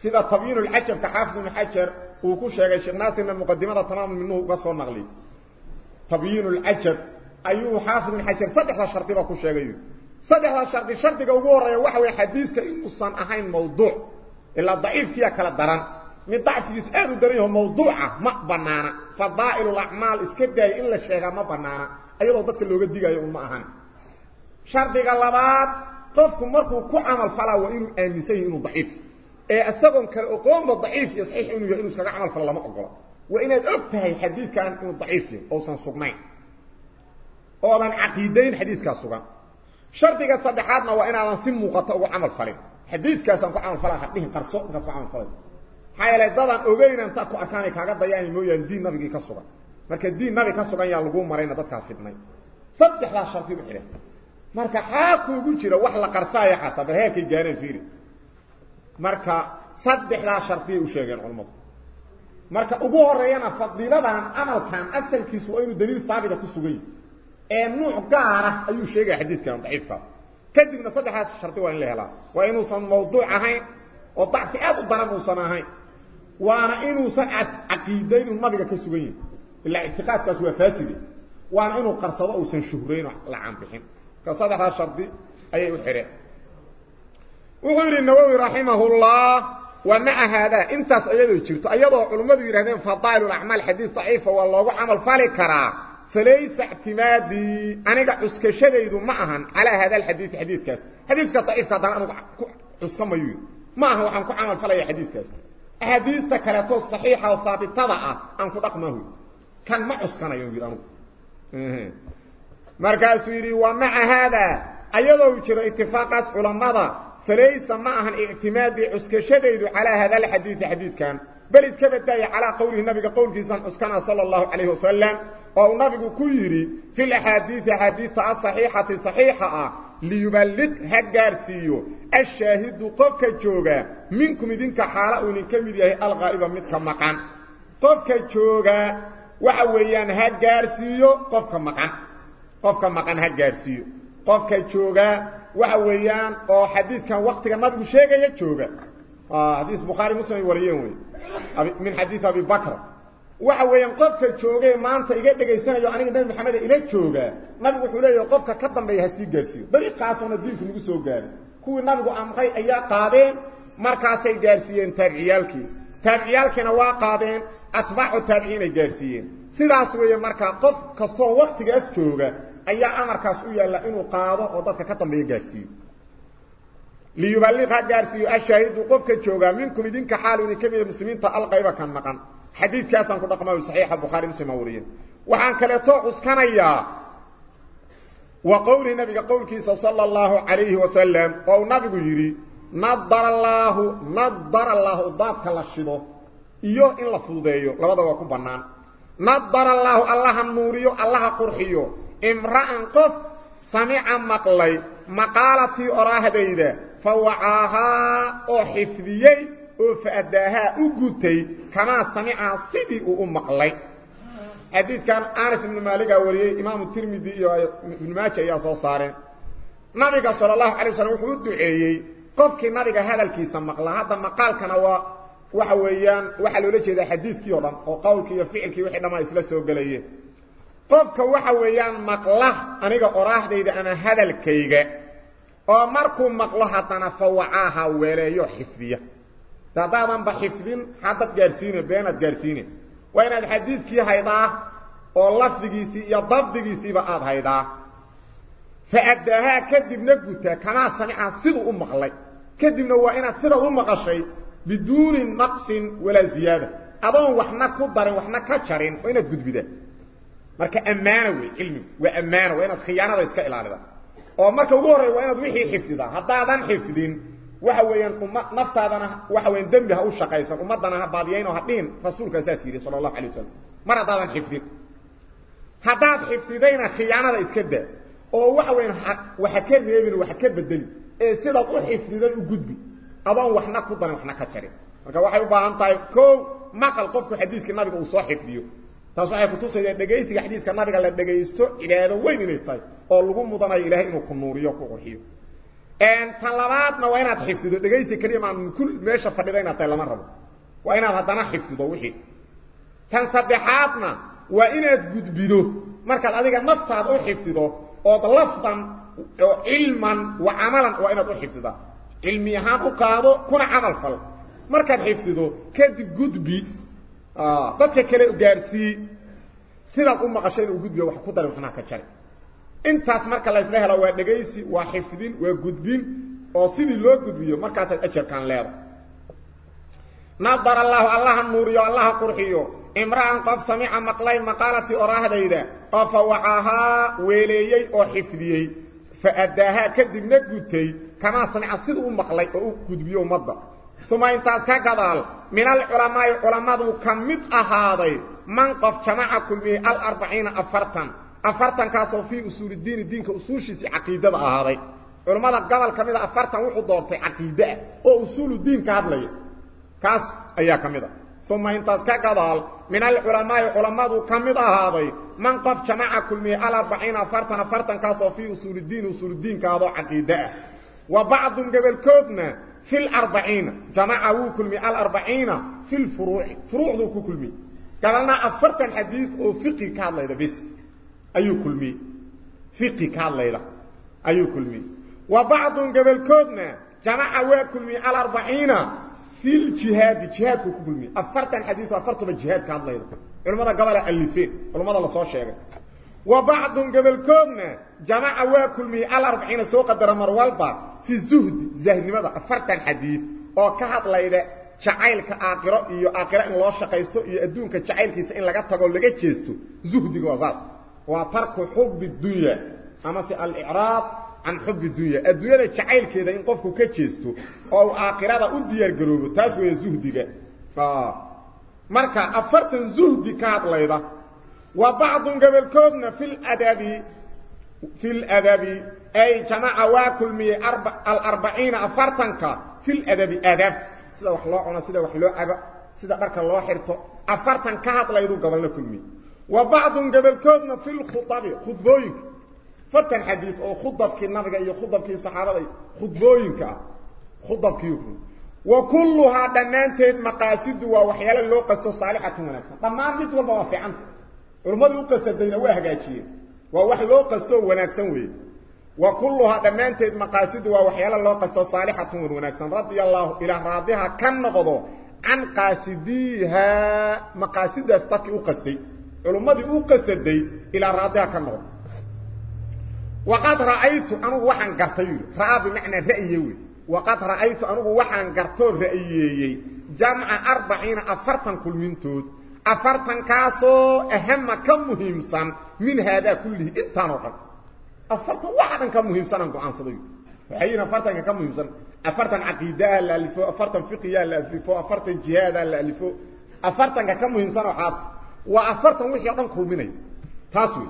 سيدة طبيين الحجر كحافظ الحجر uu ku sheegay sheekh naasirna muqadimada tamaam minuhu uga soo naqli tabyiin ulcajab ayuu xaafid ibn xajar saddexda shardiba ku sheegay saddexda shardi shardiga ugu horeeya waxa weeye xadiiska inuusan ahayn mawduuc ilaa daciifkiya kala daran mid dacfigiisu aad u daran yaho mawduuca ma banaana fadaa'il alacmaal iska daaya in la sheegaa ma banaana ayadoo dadka looga digayo un ma ahan shardiga labaad qofku markuu ku camal falaa waa inuu aaminsan yahay inuu daciif ee isagoon kale oqoonba daciif iyo saxiix inuu yahay inuu iskaga camal falo lama ogola waa inaad og tahay xadiidkan inuu daciif yahay ousan sugnayn oodan caqiidayn xadiiskaa sugan shardiga saddexaadna waa inaadan si muuqata ugu camal falin xadiidkaasaan ku camal falaa hadhihin qarso markaad ku camal falay maxaa yeelay dadaan ogeyn intaa ku arkaanay kaaga dayaani mooyaan diin nabigii ka sugan marka diin nabi ka sugan yaa lagu marayna dadkaa fidnay saddexdaas shardi u xidhan marka xaa kuugu jira wax la qarsaayo xataa bal heerkay gaareen fiiri marka saddexdaas shardiyay u sheegeen culammadu marka ugu horeeyana fadiiladan camalkan asalkiisu waa inuu daliil saabita ku sugan ee nuuc gaara ayuu sheegaya xadiidkan daciifka kadibna saddexdaas shardi waa in la helaa waa inuusan mawduuc ahayn oo dacfi aad u daran uusan ahayn waana inuusan caqiidayn inuu nabiga ka sugan yahay ila i'tiqaadkaas waa faasidi waana inuu qarsado uusan shuhrayn la caan bixin ka saddexdaa shardi ayay u xidheen wuxuu yidhi nawowi raximahullah wa maca haadaa intaas وحيري النووي رحمه الله ومع هذا انت ايضو اجرت ايضو علمات يرهدين فضائل الأعمال حديث ضعيفة والله عمل فالكرا فليس اعتمادي. أنا قعسك شديد معها على هذا الحديث حديثك حديثك ضعيف كذا أنا قعسك ميوين معها وحنك عمل فالي حديثك حديثك لتو الصحيحة والصابت تضع انك تقمه كان معسك أنا. يوم يرهدين مركز ويري ومع هذا ايضو اجر اتفاقات علمات فليس معهن اعتماد عسكشدي على هذا الحديث حديث كان بل اتكبت على قوله النبي قول صنع عسكنا صلى الله عليه وسلم. أو النبي كيري في الحديث حديث صحيحة صحيحة. ليبلغ هكارسيو الشاهد قفك جوغا. منكم دينك حالا ونكم ديه الغائبا متك مقام. قفك جوغا. وعويان هكارسيو قفك مقام. قفك مقام هكارسيو قفك جوغا. Waxa weeyaan oo xadiidkan waktiga nabigu sheegaya jooga xadiis bukhaari muslim ay wariyeen wey min xadiis abi bakr waxa weeyaan qofka joogay maanta iga dhegaysanayo aniga nabi maxamed ila jooga nabigu wuxuu leeyahay qofka ka dambeeya ha sii gaarsiiyo dariiqaasona diinku nagu soo gaaray kuwii nabigu amray ayaa qaadeen markaasay gaarsiiyeen taabiciyaalkii taabiciyaalkiina waa qaadeen atbaacu taabiciinay gaarsiiyeen sidaas weeye markaa qof kastoo waktigaas jooga ayaa amarkaas u yaalla inuu qaado oo dadka ka dambeeya gaarsiiyo liyuballiq ha gaarsiiyo ashaahidu qofka jooga minkum idinka xaal idin ka mida muslimiinta alqayba kan maqan xadiidkaasaan ku dhaqmaa saxiixa bukhaari muslim aa wariyeen waxaan kaleeto cuskanayaa wa qowlihi nabiga qowlkiisa sala allahu calayhi wasalam oo nabigu yidhi nadara allaahu nadara allaahu daadka la shido iyo in la fududeeyo labada waa ku bannaan nadara allaahu allaha nuuriyo allaha qurxiyo امرأة قف سمع مقلي مقالتي أراها بيدا فوعاها أحفظي أفأداها أقوتي كما سمع صدي أمقلي أديد كان آنس بن مالك أولي إمام الترمذي بن ماتش يا صوصار. نبيك صلى الله عليه وسلم يدعي قفك نبيك هذا الكيس مقلي هذا مقال كان هو waxa weeyaan waxa loo leeyahay hadiiidkii hore oo qowlkiyo ficilkii wixii dhamaa isla soo galayay qofka waxa weeyaan maqla aniga oraahdayda ama hadalkayga oo markuu maqlo haddana fawacaaha weeleeyo xifdiya haddaadanba xifdin haddad gaadhsiine beenaad gaadhsiine waa inaad xadiidkii haydaa oo lafdigiisii iyo dabdigiisiiba aada haydaa faadaahaa kadibna gutaa kamaa samica siduu u maqlay kadibna waa inaad sida u maqashay biduuni naqsin walaa ziyaada adoon waxna ku darin waxna ka jarin waa inaad gudbidaa marka ammaano wey cilmigu waa ammaano waa inaad khiyaanada iska ilaalida oo marka ugu horreya waa inaad wixii xifdidaa haddaadan xifdin waxa weeyaan umma naftaadana waxa weeyaan dembi ha u shaqaysan ummaddana ha baadiyayn oo ha dhihin rasuulkaa saas yidhi sala allahu alay wasalam mar haddaadan xifdin haddaad xifdidayna khiyaanada iska daa oo waxa weeyaan waxa ka reebin waxa ka bedeli ee sidaad u xifdiday u gudbi adoon waxna ku darin waxna ka jarin marka waxay u baahan tahay kow maqal qofku xadiiskii nabiga uu soo xifdiyo inuu ku nuuriyo ku qurxiyo tan labaadna waa inaad xifdido dhegaysi keliya maan kul meesha fadhida inaad tahay lama rabo waa inaad haddana xifdido wixii tan saddexaadna waa inaad gudbido markaad adiga naftaada u xifdido ood lafdan oo cilman wa camalan waa inaad u xifdidaa cilmi ahaan u qaado kuna camal fal markaad xifdido kadib gudbi dadka kale gaarsii sidaad u maqasho inuu gudbiyo wax ku darin waxnaa ka jari intaas marka la isla helo waa dhegaysi waa xifdin waa gudbin oo sidii loo gudbiyo markaasaad ajarkan leeda nadar allaahu allaha nuuriyo allaha qurxiyo. Imra'an qof samica maqlay maqaalatii oraahdayda oo fa wacaahaa weeleeyey oo xifdiyey. Fa addaahaa kadibna gutay kamaa samica siduu u maqlay oo u gudbiyo ummadda. Uma intaas ka gadaal من العلماء علماء كمد أهادي من قف جمعكم الأربعين أفرتن أفرتن كاسو في أسول الدين. الدين كأسوشي عقيدة أهادي علماء قبل كمد أفرتن وحو دورتي عقيدة. وأسول الدين كهدلي كاس أيا كمد ثم انتاز كقبل من العلماء علماء كمد أهادي من قف جمعكم الأربعين أفرتن أفرتن كاسو في أسول الدين. أسول الدين كهدو عقيدة. وبعض قبل كوبنا في الأربعين. جماعة وكل مئة. الأربعين في الفروع. فروع ذو كلمي قال أنا أفرت الحديث وفقي كالله إذا بس. أي كلمي فقي كالله إذا أي كلمي وبعض قبل كودنا. جماعة وكل مئة. الأربعين في الجهاد. جهاد كلمي أفرت الحديث وأفرت بالجهاد كالله إذا علمنا قبل ألفين. علمنا لصوشي وبعض قبل كودنا جمع واكل مي على 40 سوق در مروال في زهد زهد ما افرت الحديث أو كحد ليدا جعيلك اخره يو آخرة إن لو شقيستو يو ادونك جعيلكيس إن لغا تاغو لغا جيستو. زهد غو ذات وفرق حب الدنيا. أما في الاعراض عن حب الدنيا. الدنيا جعيلكيده إن قفكو كجيستو أو آخرة أو ديار غلوبو تاس وي زهدغه ف marka افرت زهد كاد ليده وبعض قبل كودنا في الأدب في الأدب أي جمع واكل مية أربع الأربعين أفرطنك في الأدب أدب. سيدة وحلوعنا سيدة وحلوعنا سيدة برك الله حرطو أفرطنك هطلا يدو قبلنا كل مية. وبعض قبل كودنا في الخطب خطبوك فرطن حديث أو خطبك النبقى أي خطبك الصحابة خطبوك خطبك يكون وكلها دنانتهد مقاسد ووحيال اللوقة الصالحة منك طمام مثل الله وفعنك culimmadu u qasadayna waa hagaajiyeen waa wax loo qastoo wanaagsan weeye wa kulluhaa dhammaanteed maqaasidu waa waxyaalo loo qasto saalixatan wan wanaagsan radia allaahu ilaah raadiha ka noqdo can qaasidiiha maqaasidaas dadkii u qastay culummadii u qasaday ilaa raadiha ka noqdo waqad ra'aytu anugu waxaan gartay ra'aa bimacnaa ra'ye wey waqad ra'aytu anugu waxaan gartoo ra'yeeyey jamca arbaciina afartan kulmintood أفرطن كاسو أهم كم مهم من هذا كله إنت نقل أفرطن واحدا كم مهم سن أنكو عن صديق وحينا أفرطن كم مهم سن؟ أفرطن عقيداء الألفو أفرطن فقياء الألفو أفرطن جهاد الألفو أفرطن كم مهم سن وحاف. وأفرطن وحي أدن كل منه تاسوي.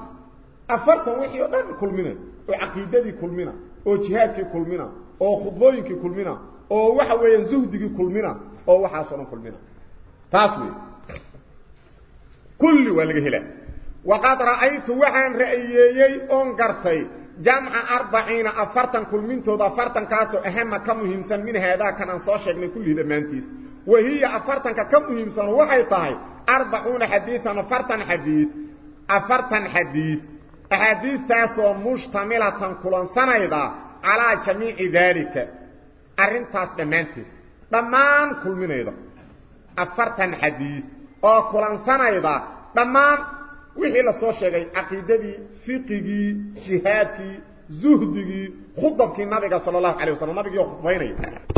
أفرطن وحي أدن كل منه وعقيداء كل منه وجهاد كل منه وخطبوين كل منه ووحا وينزهد كل منه ووحا كل منه تاسوي. كل ولغ هله وقد رأيت وحان رايي أون غرتي جمع 40 افرتن كل من تود افرتن كاسو أهم كم مهمسن من هذا كان سو شيغني كل دمانتيس. وهي افرتن كم مهمسن وهي تاهي 40 حديثا افرتن حديث. افرتن حديث. أحاديث تاسو مشتملة كلن سنيدا على جميع ذلك. ارنت دمانتي. تمام كل من هذا. افرتن حديث. أو كلن سنيدا dhammaan wixii la soo sheegay caqiidadii fiqigii jihaadkii zuhdigii khudabkii nabiga sala allahu alay wasalam nabigii oo khudbaynaya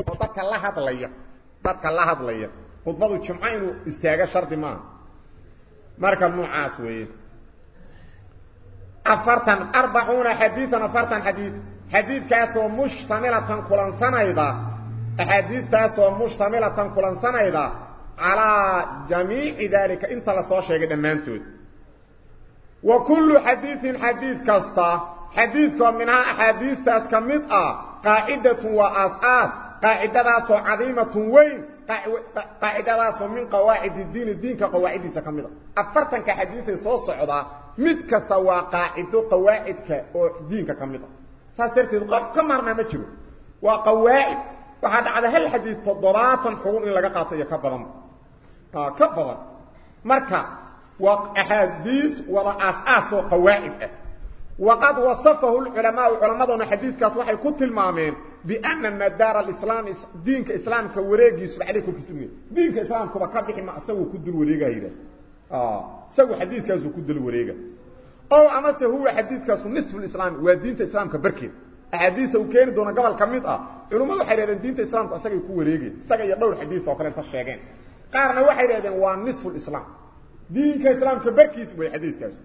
oo dadka la hadlaya dadka la hadlaya khudbadu jimco inuu istaago shardi maaha marka noocaas weeye afartan arbacuuna xadiian afartan xadiid xadiidkaasoo mushtamilatan kulansanayda axaadiistaasoo mushtamilatan kulansanayda على جميع ذلك. انت لا سو شيغ دمانتود وكل حديث حديث كاستا حديث من احاديث تاسكمت ا قاعدة وأساس. قاعدة راس عظيمة وين؟ قاعدة راس من قواعد الدين. الدين كقواعد تاسكمت أفرتن كحديث سو صودا ميد كاستا وا قواعد ك دين كقمت فاسترت قمر ما جرو وقواعد. وهذا على هل حديث تضرات حقوق لا قاطية كبرم. كبر مركا وحديث ولا أساس وقواعد. وقد وصفه العلماء علماء حديث كاسوحي كنت المامين بأن ما دار الإسلام دينك إسلام كوريجي يسوى عليكم في كسمين دينك إسلام كبكبح ما أسوى كد الوريقة هيدا آه. سوى حديث كاسو كد الوريقة أو أمس هو حديث كاسو نصف الإسلام ودينة إسلام كبركي. أحاديثه كان دون قبل كميطة. علماء حريران دينة إسلام كأساق يكون وريقي ساق يدور حديثه وقال انتش شاقين قارنا واحد هذا هو نصف الإسلام. دين كإسلام بكيس بي حديث كاسو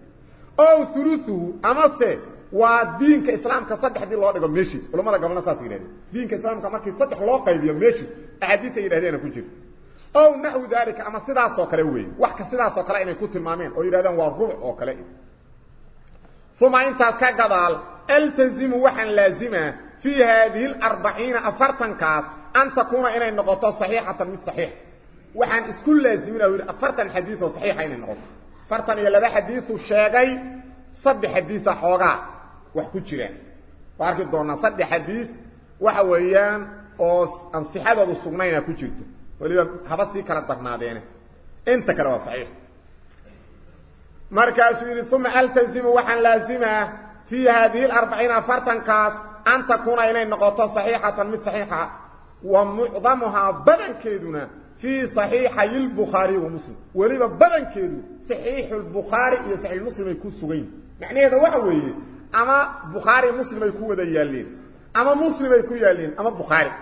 أو ثلثه أمسه ودينك إسلامك صدح دي الله قال ميشيس. ولما لا قبلنا ساسي لهذا دينك إسلامك مكي صدح الله قيد يميشيس حديثة إلى هذين كنشير أو نحو ذلك أما صدع صوكرة وي وحكا صدع صوكرة إنه كنت المامين. أو إلى هذا هو الرمع أو كلاين ثم إن تاسكا قدال ألتزم وحن لازمة في هذه الأربعين أفرتن كاس أن تكون إلى النقطة صحيحة من صحيحة waxaan isku laazimina u yidhi afartan xadiis oo saxiixa inay noqoto afartan iyo laba xadiisu sheegay saddex xadiisa xoogaa wax ku jiraan waa arki doonaa saddex xadiis waxa weeyaan oo aan sixadoodu sugnayna ku jirto waliba haba sii kala darnaadeene inta kale waa saxiix markaasuu yidhi uma altazimu waxaan laazimaa fii haadihi alarbaciina afartankaas an takuuna inay noqoto saxiixatan mid saxiixa wa mucdamuhaa badankeeduna في صحيح البخاري ومسلم. وليبا بدن كيدو صحيح البخاري يا صحيح المسلم يكون سوين يعني هذا وحوي أما بخاري مسلم يكون يالين. أما مسلم يكون يالين أما بخاري.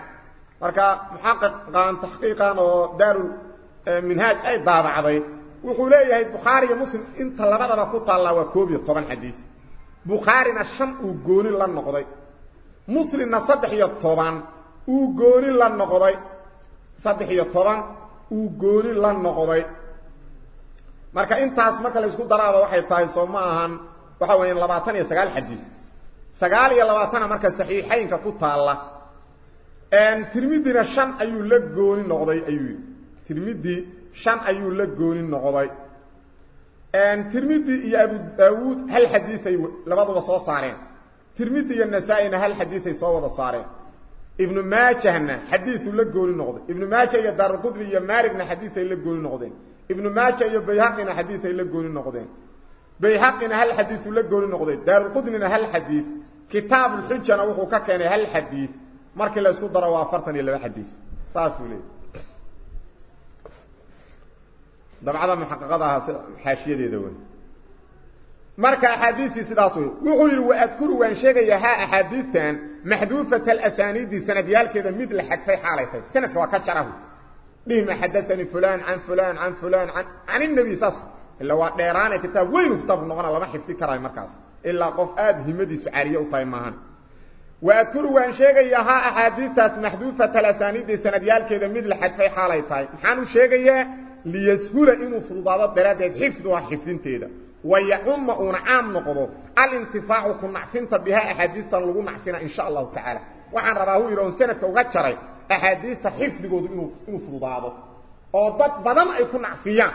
مركا محقق قان تحقيقا دار من هاج أي باب عضي. وحوليه بخاري مسلم إنت لبدأ بكوطة الله وكوبي طبعا حديث. بخاري نشم وقوني الله نقضي. مسلم نصدح يطبعا وقوني الله نقضي. Marka intaas marka la isku daraaba waxay tahay soo ma ahan waxa weeyaan labaatan iyo sagaal xadiis sagaal iyo labaatana marka saxiixaynka ku taalla tirmidina shan ayuu la gooni noqday ayuu yidhi tirmidi shan ayuu la gooni noqday tirmidi iyo abu daawuud hal xadiisay labaduba soo saareen tirmidi iyo nasaa-ina hal xadiisay soo wada saareen ibnu maajahna xadiisu la gooni noqday ibnu maaja iyo daarqudni iyo maaligna xadiisay la gooni noqdeen ibnu maaja iyo bayhaqina xadiisay la gooni noqdeen bayhaqina hal xadiisu la gooni noqday daarqudnina hal xadiis kitaab ulxujana wuxuu ka keenay hal xadiis markii la isku daro waa afartan iyo laba xadiis saasuu leeyay dabcada muxaqaqada ahaa xaashiyadeeda wey marka axaadiistii sidaas wey wuxuu yidhi waadkuru waan sheegayaa ha axaadiistan maxduufata alasaniidi sanadyaalkeeda mid la xadfay xaalay tahay sanadka waa ka jarahu dhihma xadaanii fulan can fulan can fulan an can inabi saas ila waa dheeraane kitaab weynu kitaabku noqona lama xifdi karaayo markaas ilaa qof aada himadiisu caariye u tahay maahan waadkuru waan sheegayaa ha axaadiistaas maxduufata alasaniidi sanadyaalkeeda mid la xadfay xaalay tahay maxaan u sheegayaa liyashula inuu fududaado daraaddeed xifduha xifdinteeda ويعم اون عام نقضوا الانتفاع كن عفنت بها احاديثا لغو معفنا إن شاء الله تعالى. وحان رباهو يرون سنة وغجر احاديثا حفظ قد انو فرضاده وطب بدم أي كنا عفيان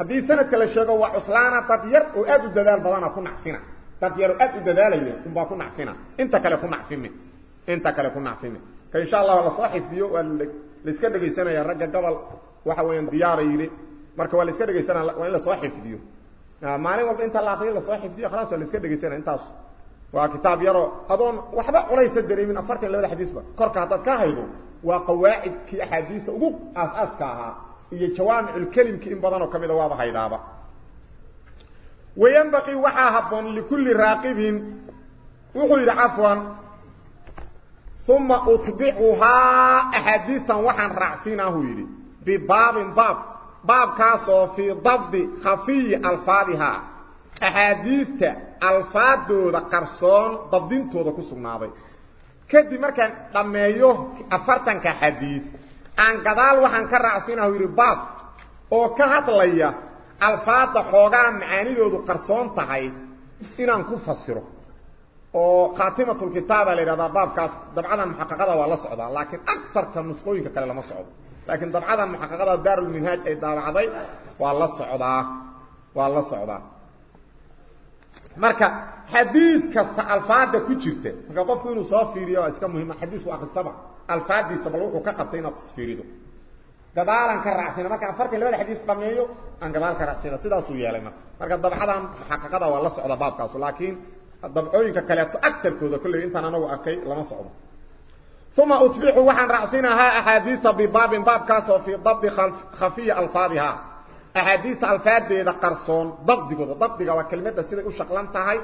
هذه سنة لشيغة وعسلانة طب يرقو ادو الدلال بدم اكنا عفنا طب يرقو ادو الدلال إيه كنبا كنا عفنا انت كلا كن عفنا انت كلا كن عفنا كان إن شاء الله الله صاحب ديو لسكدك سنة يا رجل قبل وحوين ديار يلي مركوا لسكدك سنة وين لصاحب ديو xifdiyo la xifdiyo maalin walba inta la akriyo lasoo xifdiyo khalaas waa la iska dhegaysanaya intaas waa kitaab yaroo adoon waxba culaysa dareemin afartan labada xadiisba korka haddaad ka haydo waa qawaacidkii axaadiista ugu aas-aaska ahaa iyo jawaamiculkelimki in badanoo kamida waaba haydaaba wayanbaqii waxaa habboon likulli raaqibin wuxuu yidhi cafwan uma utbicuhaa axaadiistan waxaan raacsiinaahu yidhi bibaabin alfaadihaa axaadiista alfaadooda qarsoon dabdintooda ku sugnaaday kadib markaan dhammeeyo afartanka xadiis aan gadaal waxaan ka raacsiinahu yidhi baab oo ka hadlaya alfaadda xoogaa macaanidoodu qarsoon tahay inaan ku fasiro oo khaatimatulkitaaba la yidhahdaa baabkaas dabcadan muxaqaqada waa la socdaa laakiin agarka nusqooyinka kale lama socdo لكن طبعا محققة دار المنهاج أي دار عضي والله صعودة والله صعودة. مركا حديث كسا الفاتة كتشرت فقطف منه صافيري واسكا مهمة. حديث واقع السبع الفاتة سبلوح وكاقبتين التصفيري دو. دبالا كرعسين مركا فرق اللي هو الحديث بميه ان قبال كرعسين سيدا سويا لنا. مركا طبعا محققة والله الصعودة بابكاسو. لكن الضبعوين كالياتو أكتر كوذا كله انتان أنا واقعي لما صعودة. ثم أتبعه وحن رأسين ها أحاديث بباب باب كاسو في ضبط خفية ألفاظها. أحاديث ألفاظ ذا قرصون ضبط قد ضبط قد وكلمة سيدة أشخلان تهي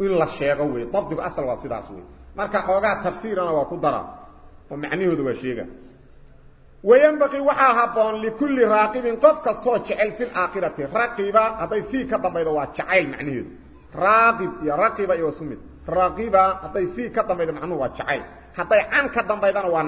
إلا الشيغوي ضبط قد أسل وصيدة أسوي مالك أخوغا تفسيرنا وقدرة ومعنيه دو الشيغة وينبقي وحاها بون لكل راقب قد كستوى جعل في الآقرة راقبة هذا فيك ضبط وحاها جعل معنيه راقب يا راقبة يا سمد raqiba hadday fii ka dambaydo macnuhu waa jacayl hadday can ka dambaydana waa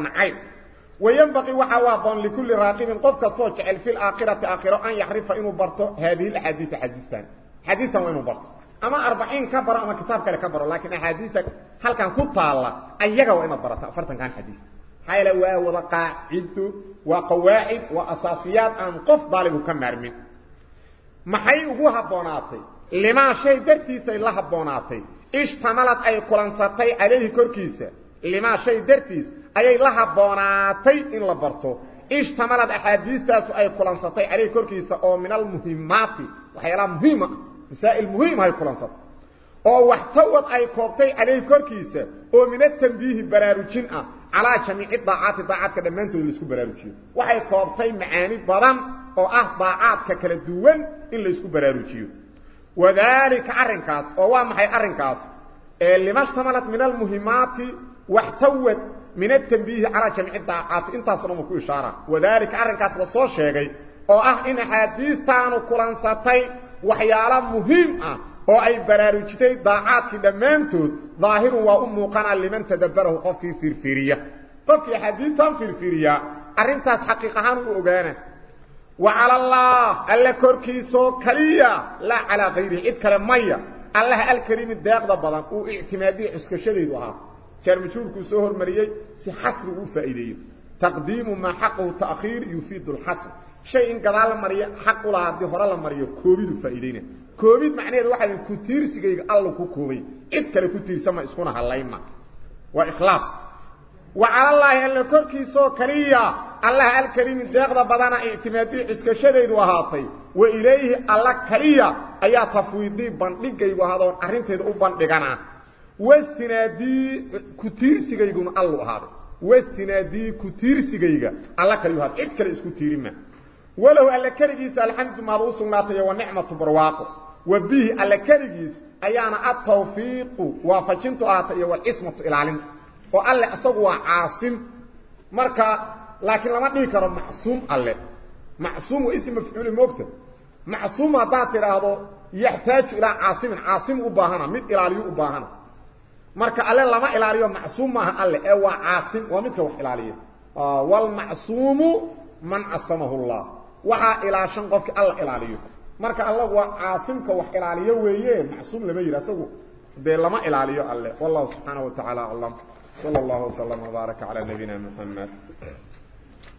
laakhirati aakhiro an yacrifa inuu barto haadihi axaadiisa xadiistan xadiistan waa inuu barto ama arbaciin ka baro ama kitaab kale ka baro laakiin axaadiista halkan ku taalla ayaga waa inaad barato afartankan xadiis maxaa yeele waa wada qaacido waa qawaacid waa asaasiyaad aan qof daalibu ka maarmin maxay ugu habboonaatay limaa shay dartiisay la habboonaatay ay kulansatay calayhi korkiisa limaa shay dartiis ayay la habboonaatay in la barto ishtamalad axaadiistaasu ay kulansatay calayhi korkiisa oo min almuhimaati waxyaalaha muhiima masaa'il muhiim hay kulansad oo wax tawad ay koobtay calayhi korkiisa oo min atanbiihi baraarujin ah calaa jamiici daacaati daacadka dhammaantood laisku baraarujiyo waxay koobtay macaani badan oo ah daacaadka kala duwan in laisku baraarujiyo وذلك عرنكاس هي عرنكاس اللي إيه، ما اشتملت من المهمات واحتوت من التنبيه على جميع الدعاقات انت صنمكو إشارة. وذلك عرنكاس لصو شيغي. وآه إن حديثان وكولانساتي وحيالا مهمة أه. وآي براري جدي دعاقات لمنتود ظاهر وأمو قنع لمن تدبره قف في الفيرية قف في حديثان في حقيقة عرنتاس حقيقهان وقوغانه وعلى الله الله كركي سو كليا لا على غيره اذكر ميا. الله الكريم الداقض بضان أو اعتمادي وها، شديد وها كو كسوهر مريي سي حسر أو فائده تقديم ما حقه تأخير يفيد الحسر. شيء إن قضال مريي حق الله دي هرال مريي كوبيد فائدين كوبيد معنية الوحيد كتير سيقى الله كوكوبي. اذكر كتير سما اسمونها الله ما وإخلاص. وعلى الله الله كركي سو كليا ahaatay wa ilayhi alla kaliya ayaa tafwiidii bandhigaygu ahaadoon arrinteeda u bandhigana wastinaadii ku tiirsigayguna allu ahaaday wastinaadii ku tiirsigayga alla kaliyu ahaad cid kale isku tiirima walow alla keligiisa alxamdu maada u sugnaatay wa nicmatu barwaaqo wa bihi alla keligiis ayaana atawfiiqu waafajintu ahaatay iyo walcismatu ilaalin oo alle isagu waa caasim marka laakiin lama dhihi karo macsuum alle macsuum waa ism mafcuuli moogta macsuum haddaad tidhaahdo yaxtaaju ilaa caasimin caasim u baahana mid ilaaliyo u baahana marka alle lama ilaaliyo macsuum maaha alle ee waa caasim waa midka wax ilaaliya walmacsuumu man casamahu llah waxaa ilaashan qofkii alla ilaaliyo marka allagu waa caasimka wax ilaaliyo weeye macsuum lama yidhi asagu dee lama ilaaliyo alle wallahu subxaanaه wa taعala aclam salى اllah وsلم وbaarك عalى nabiyina mحamed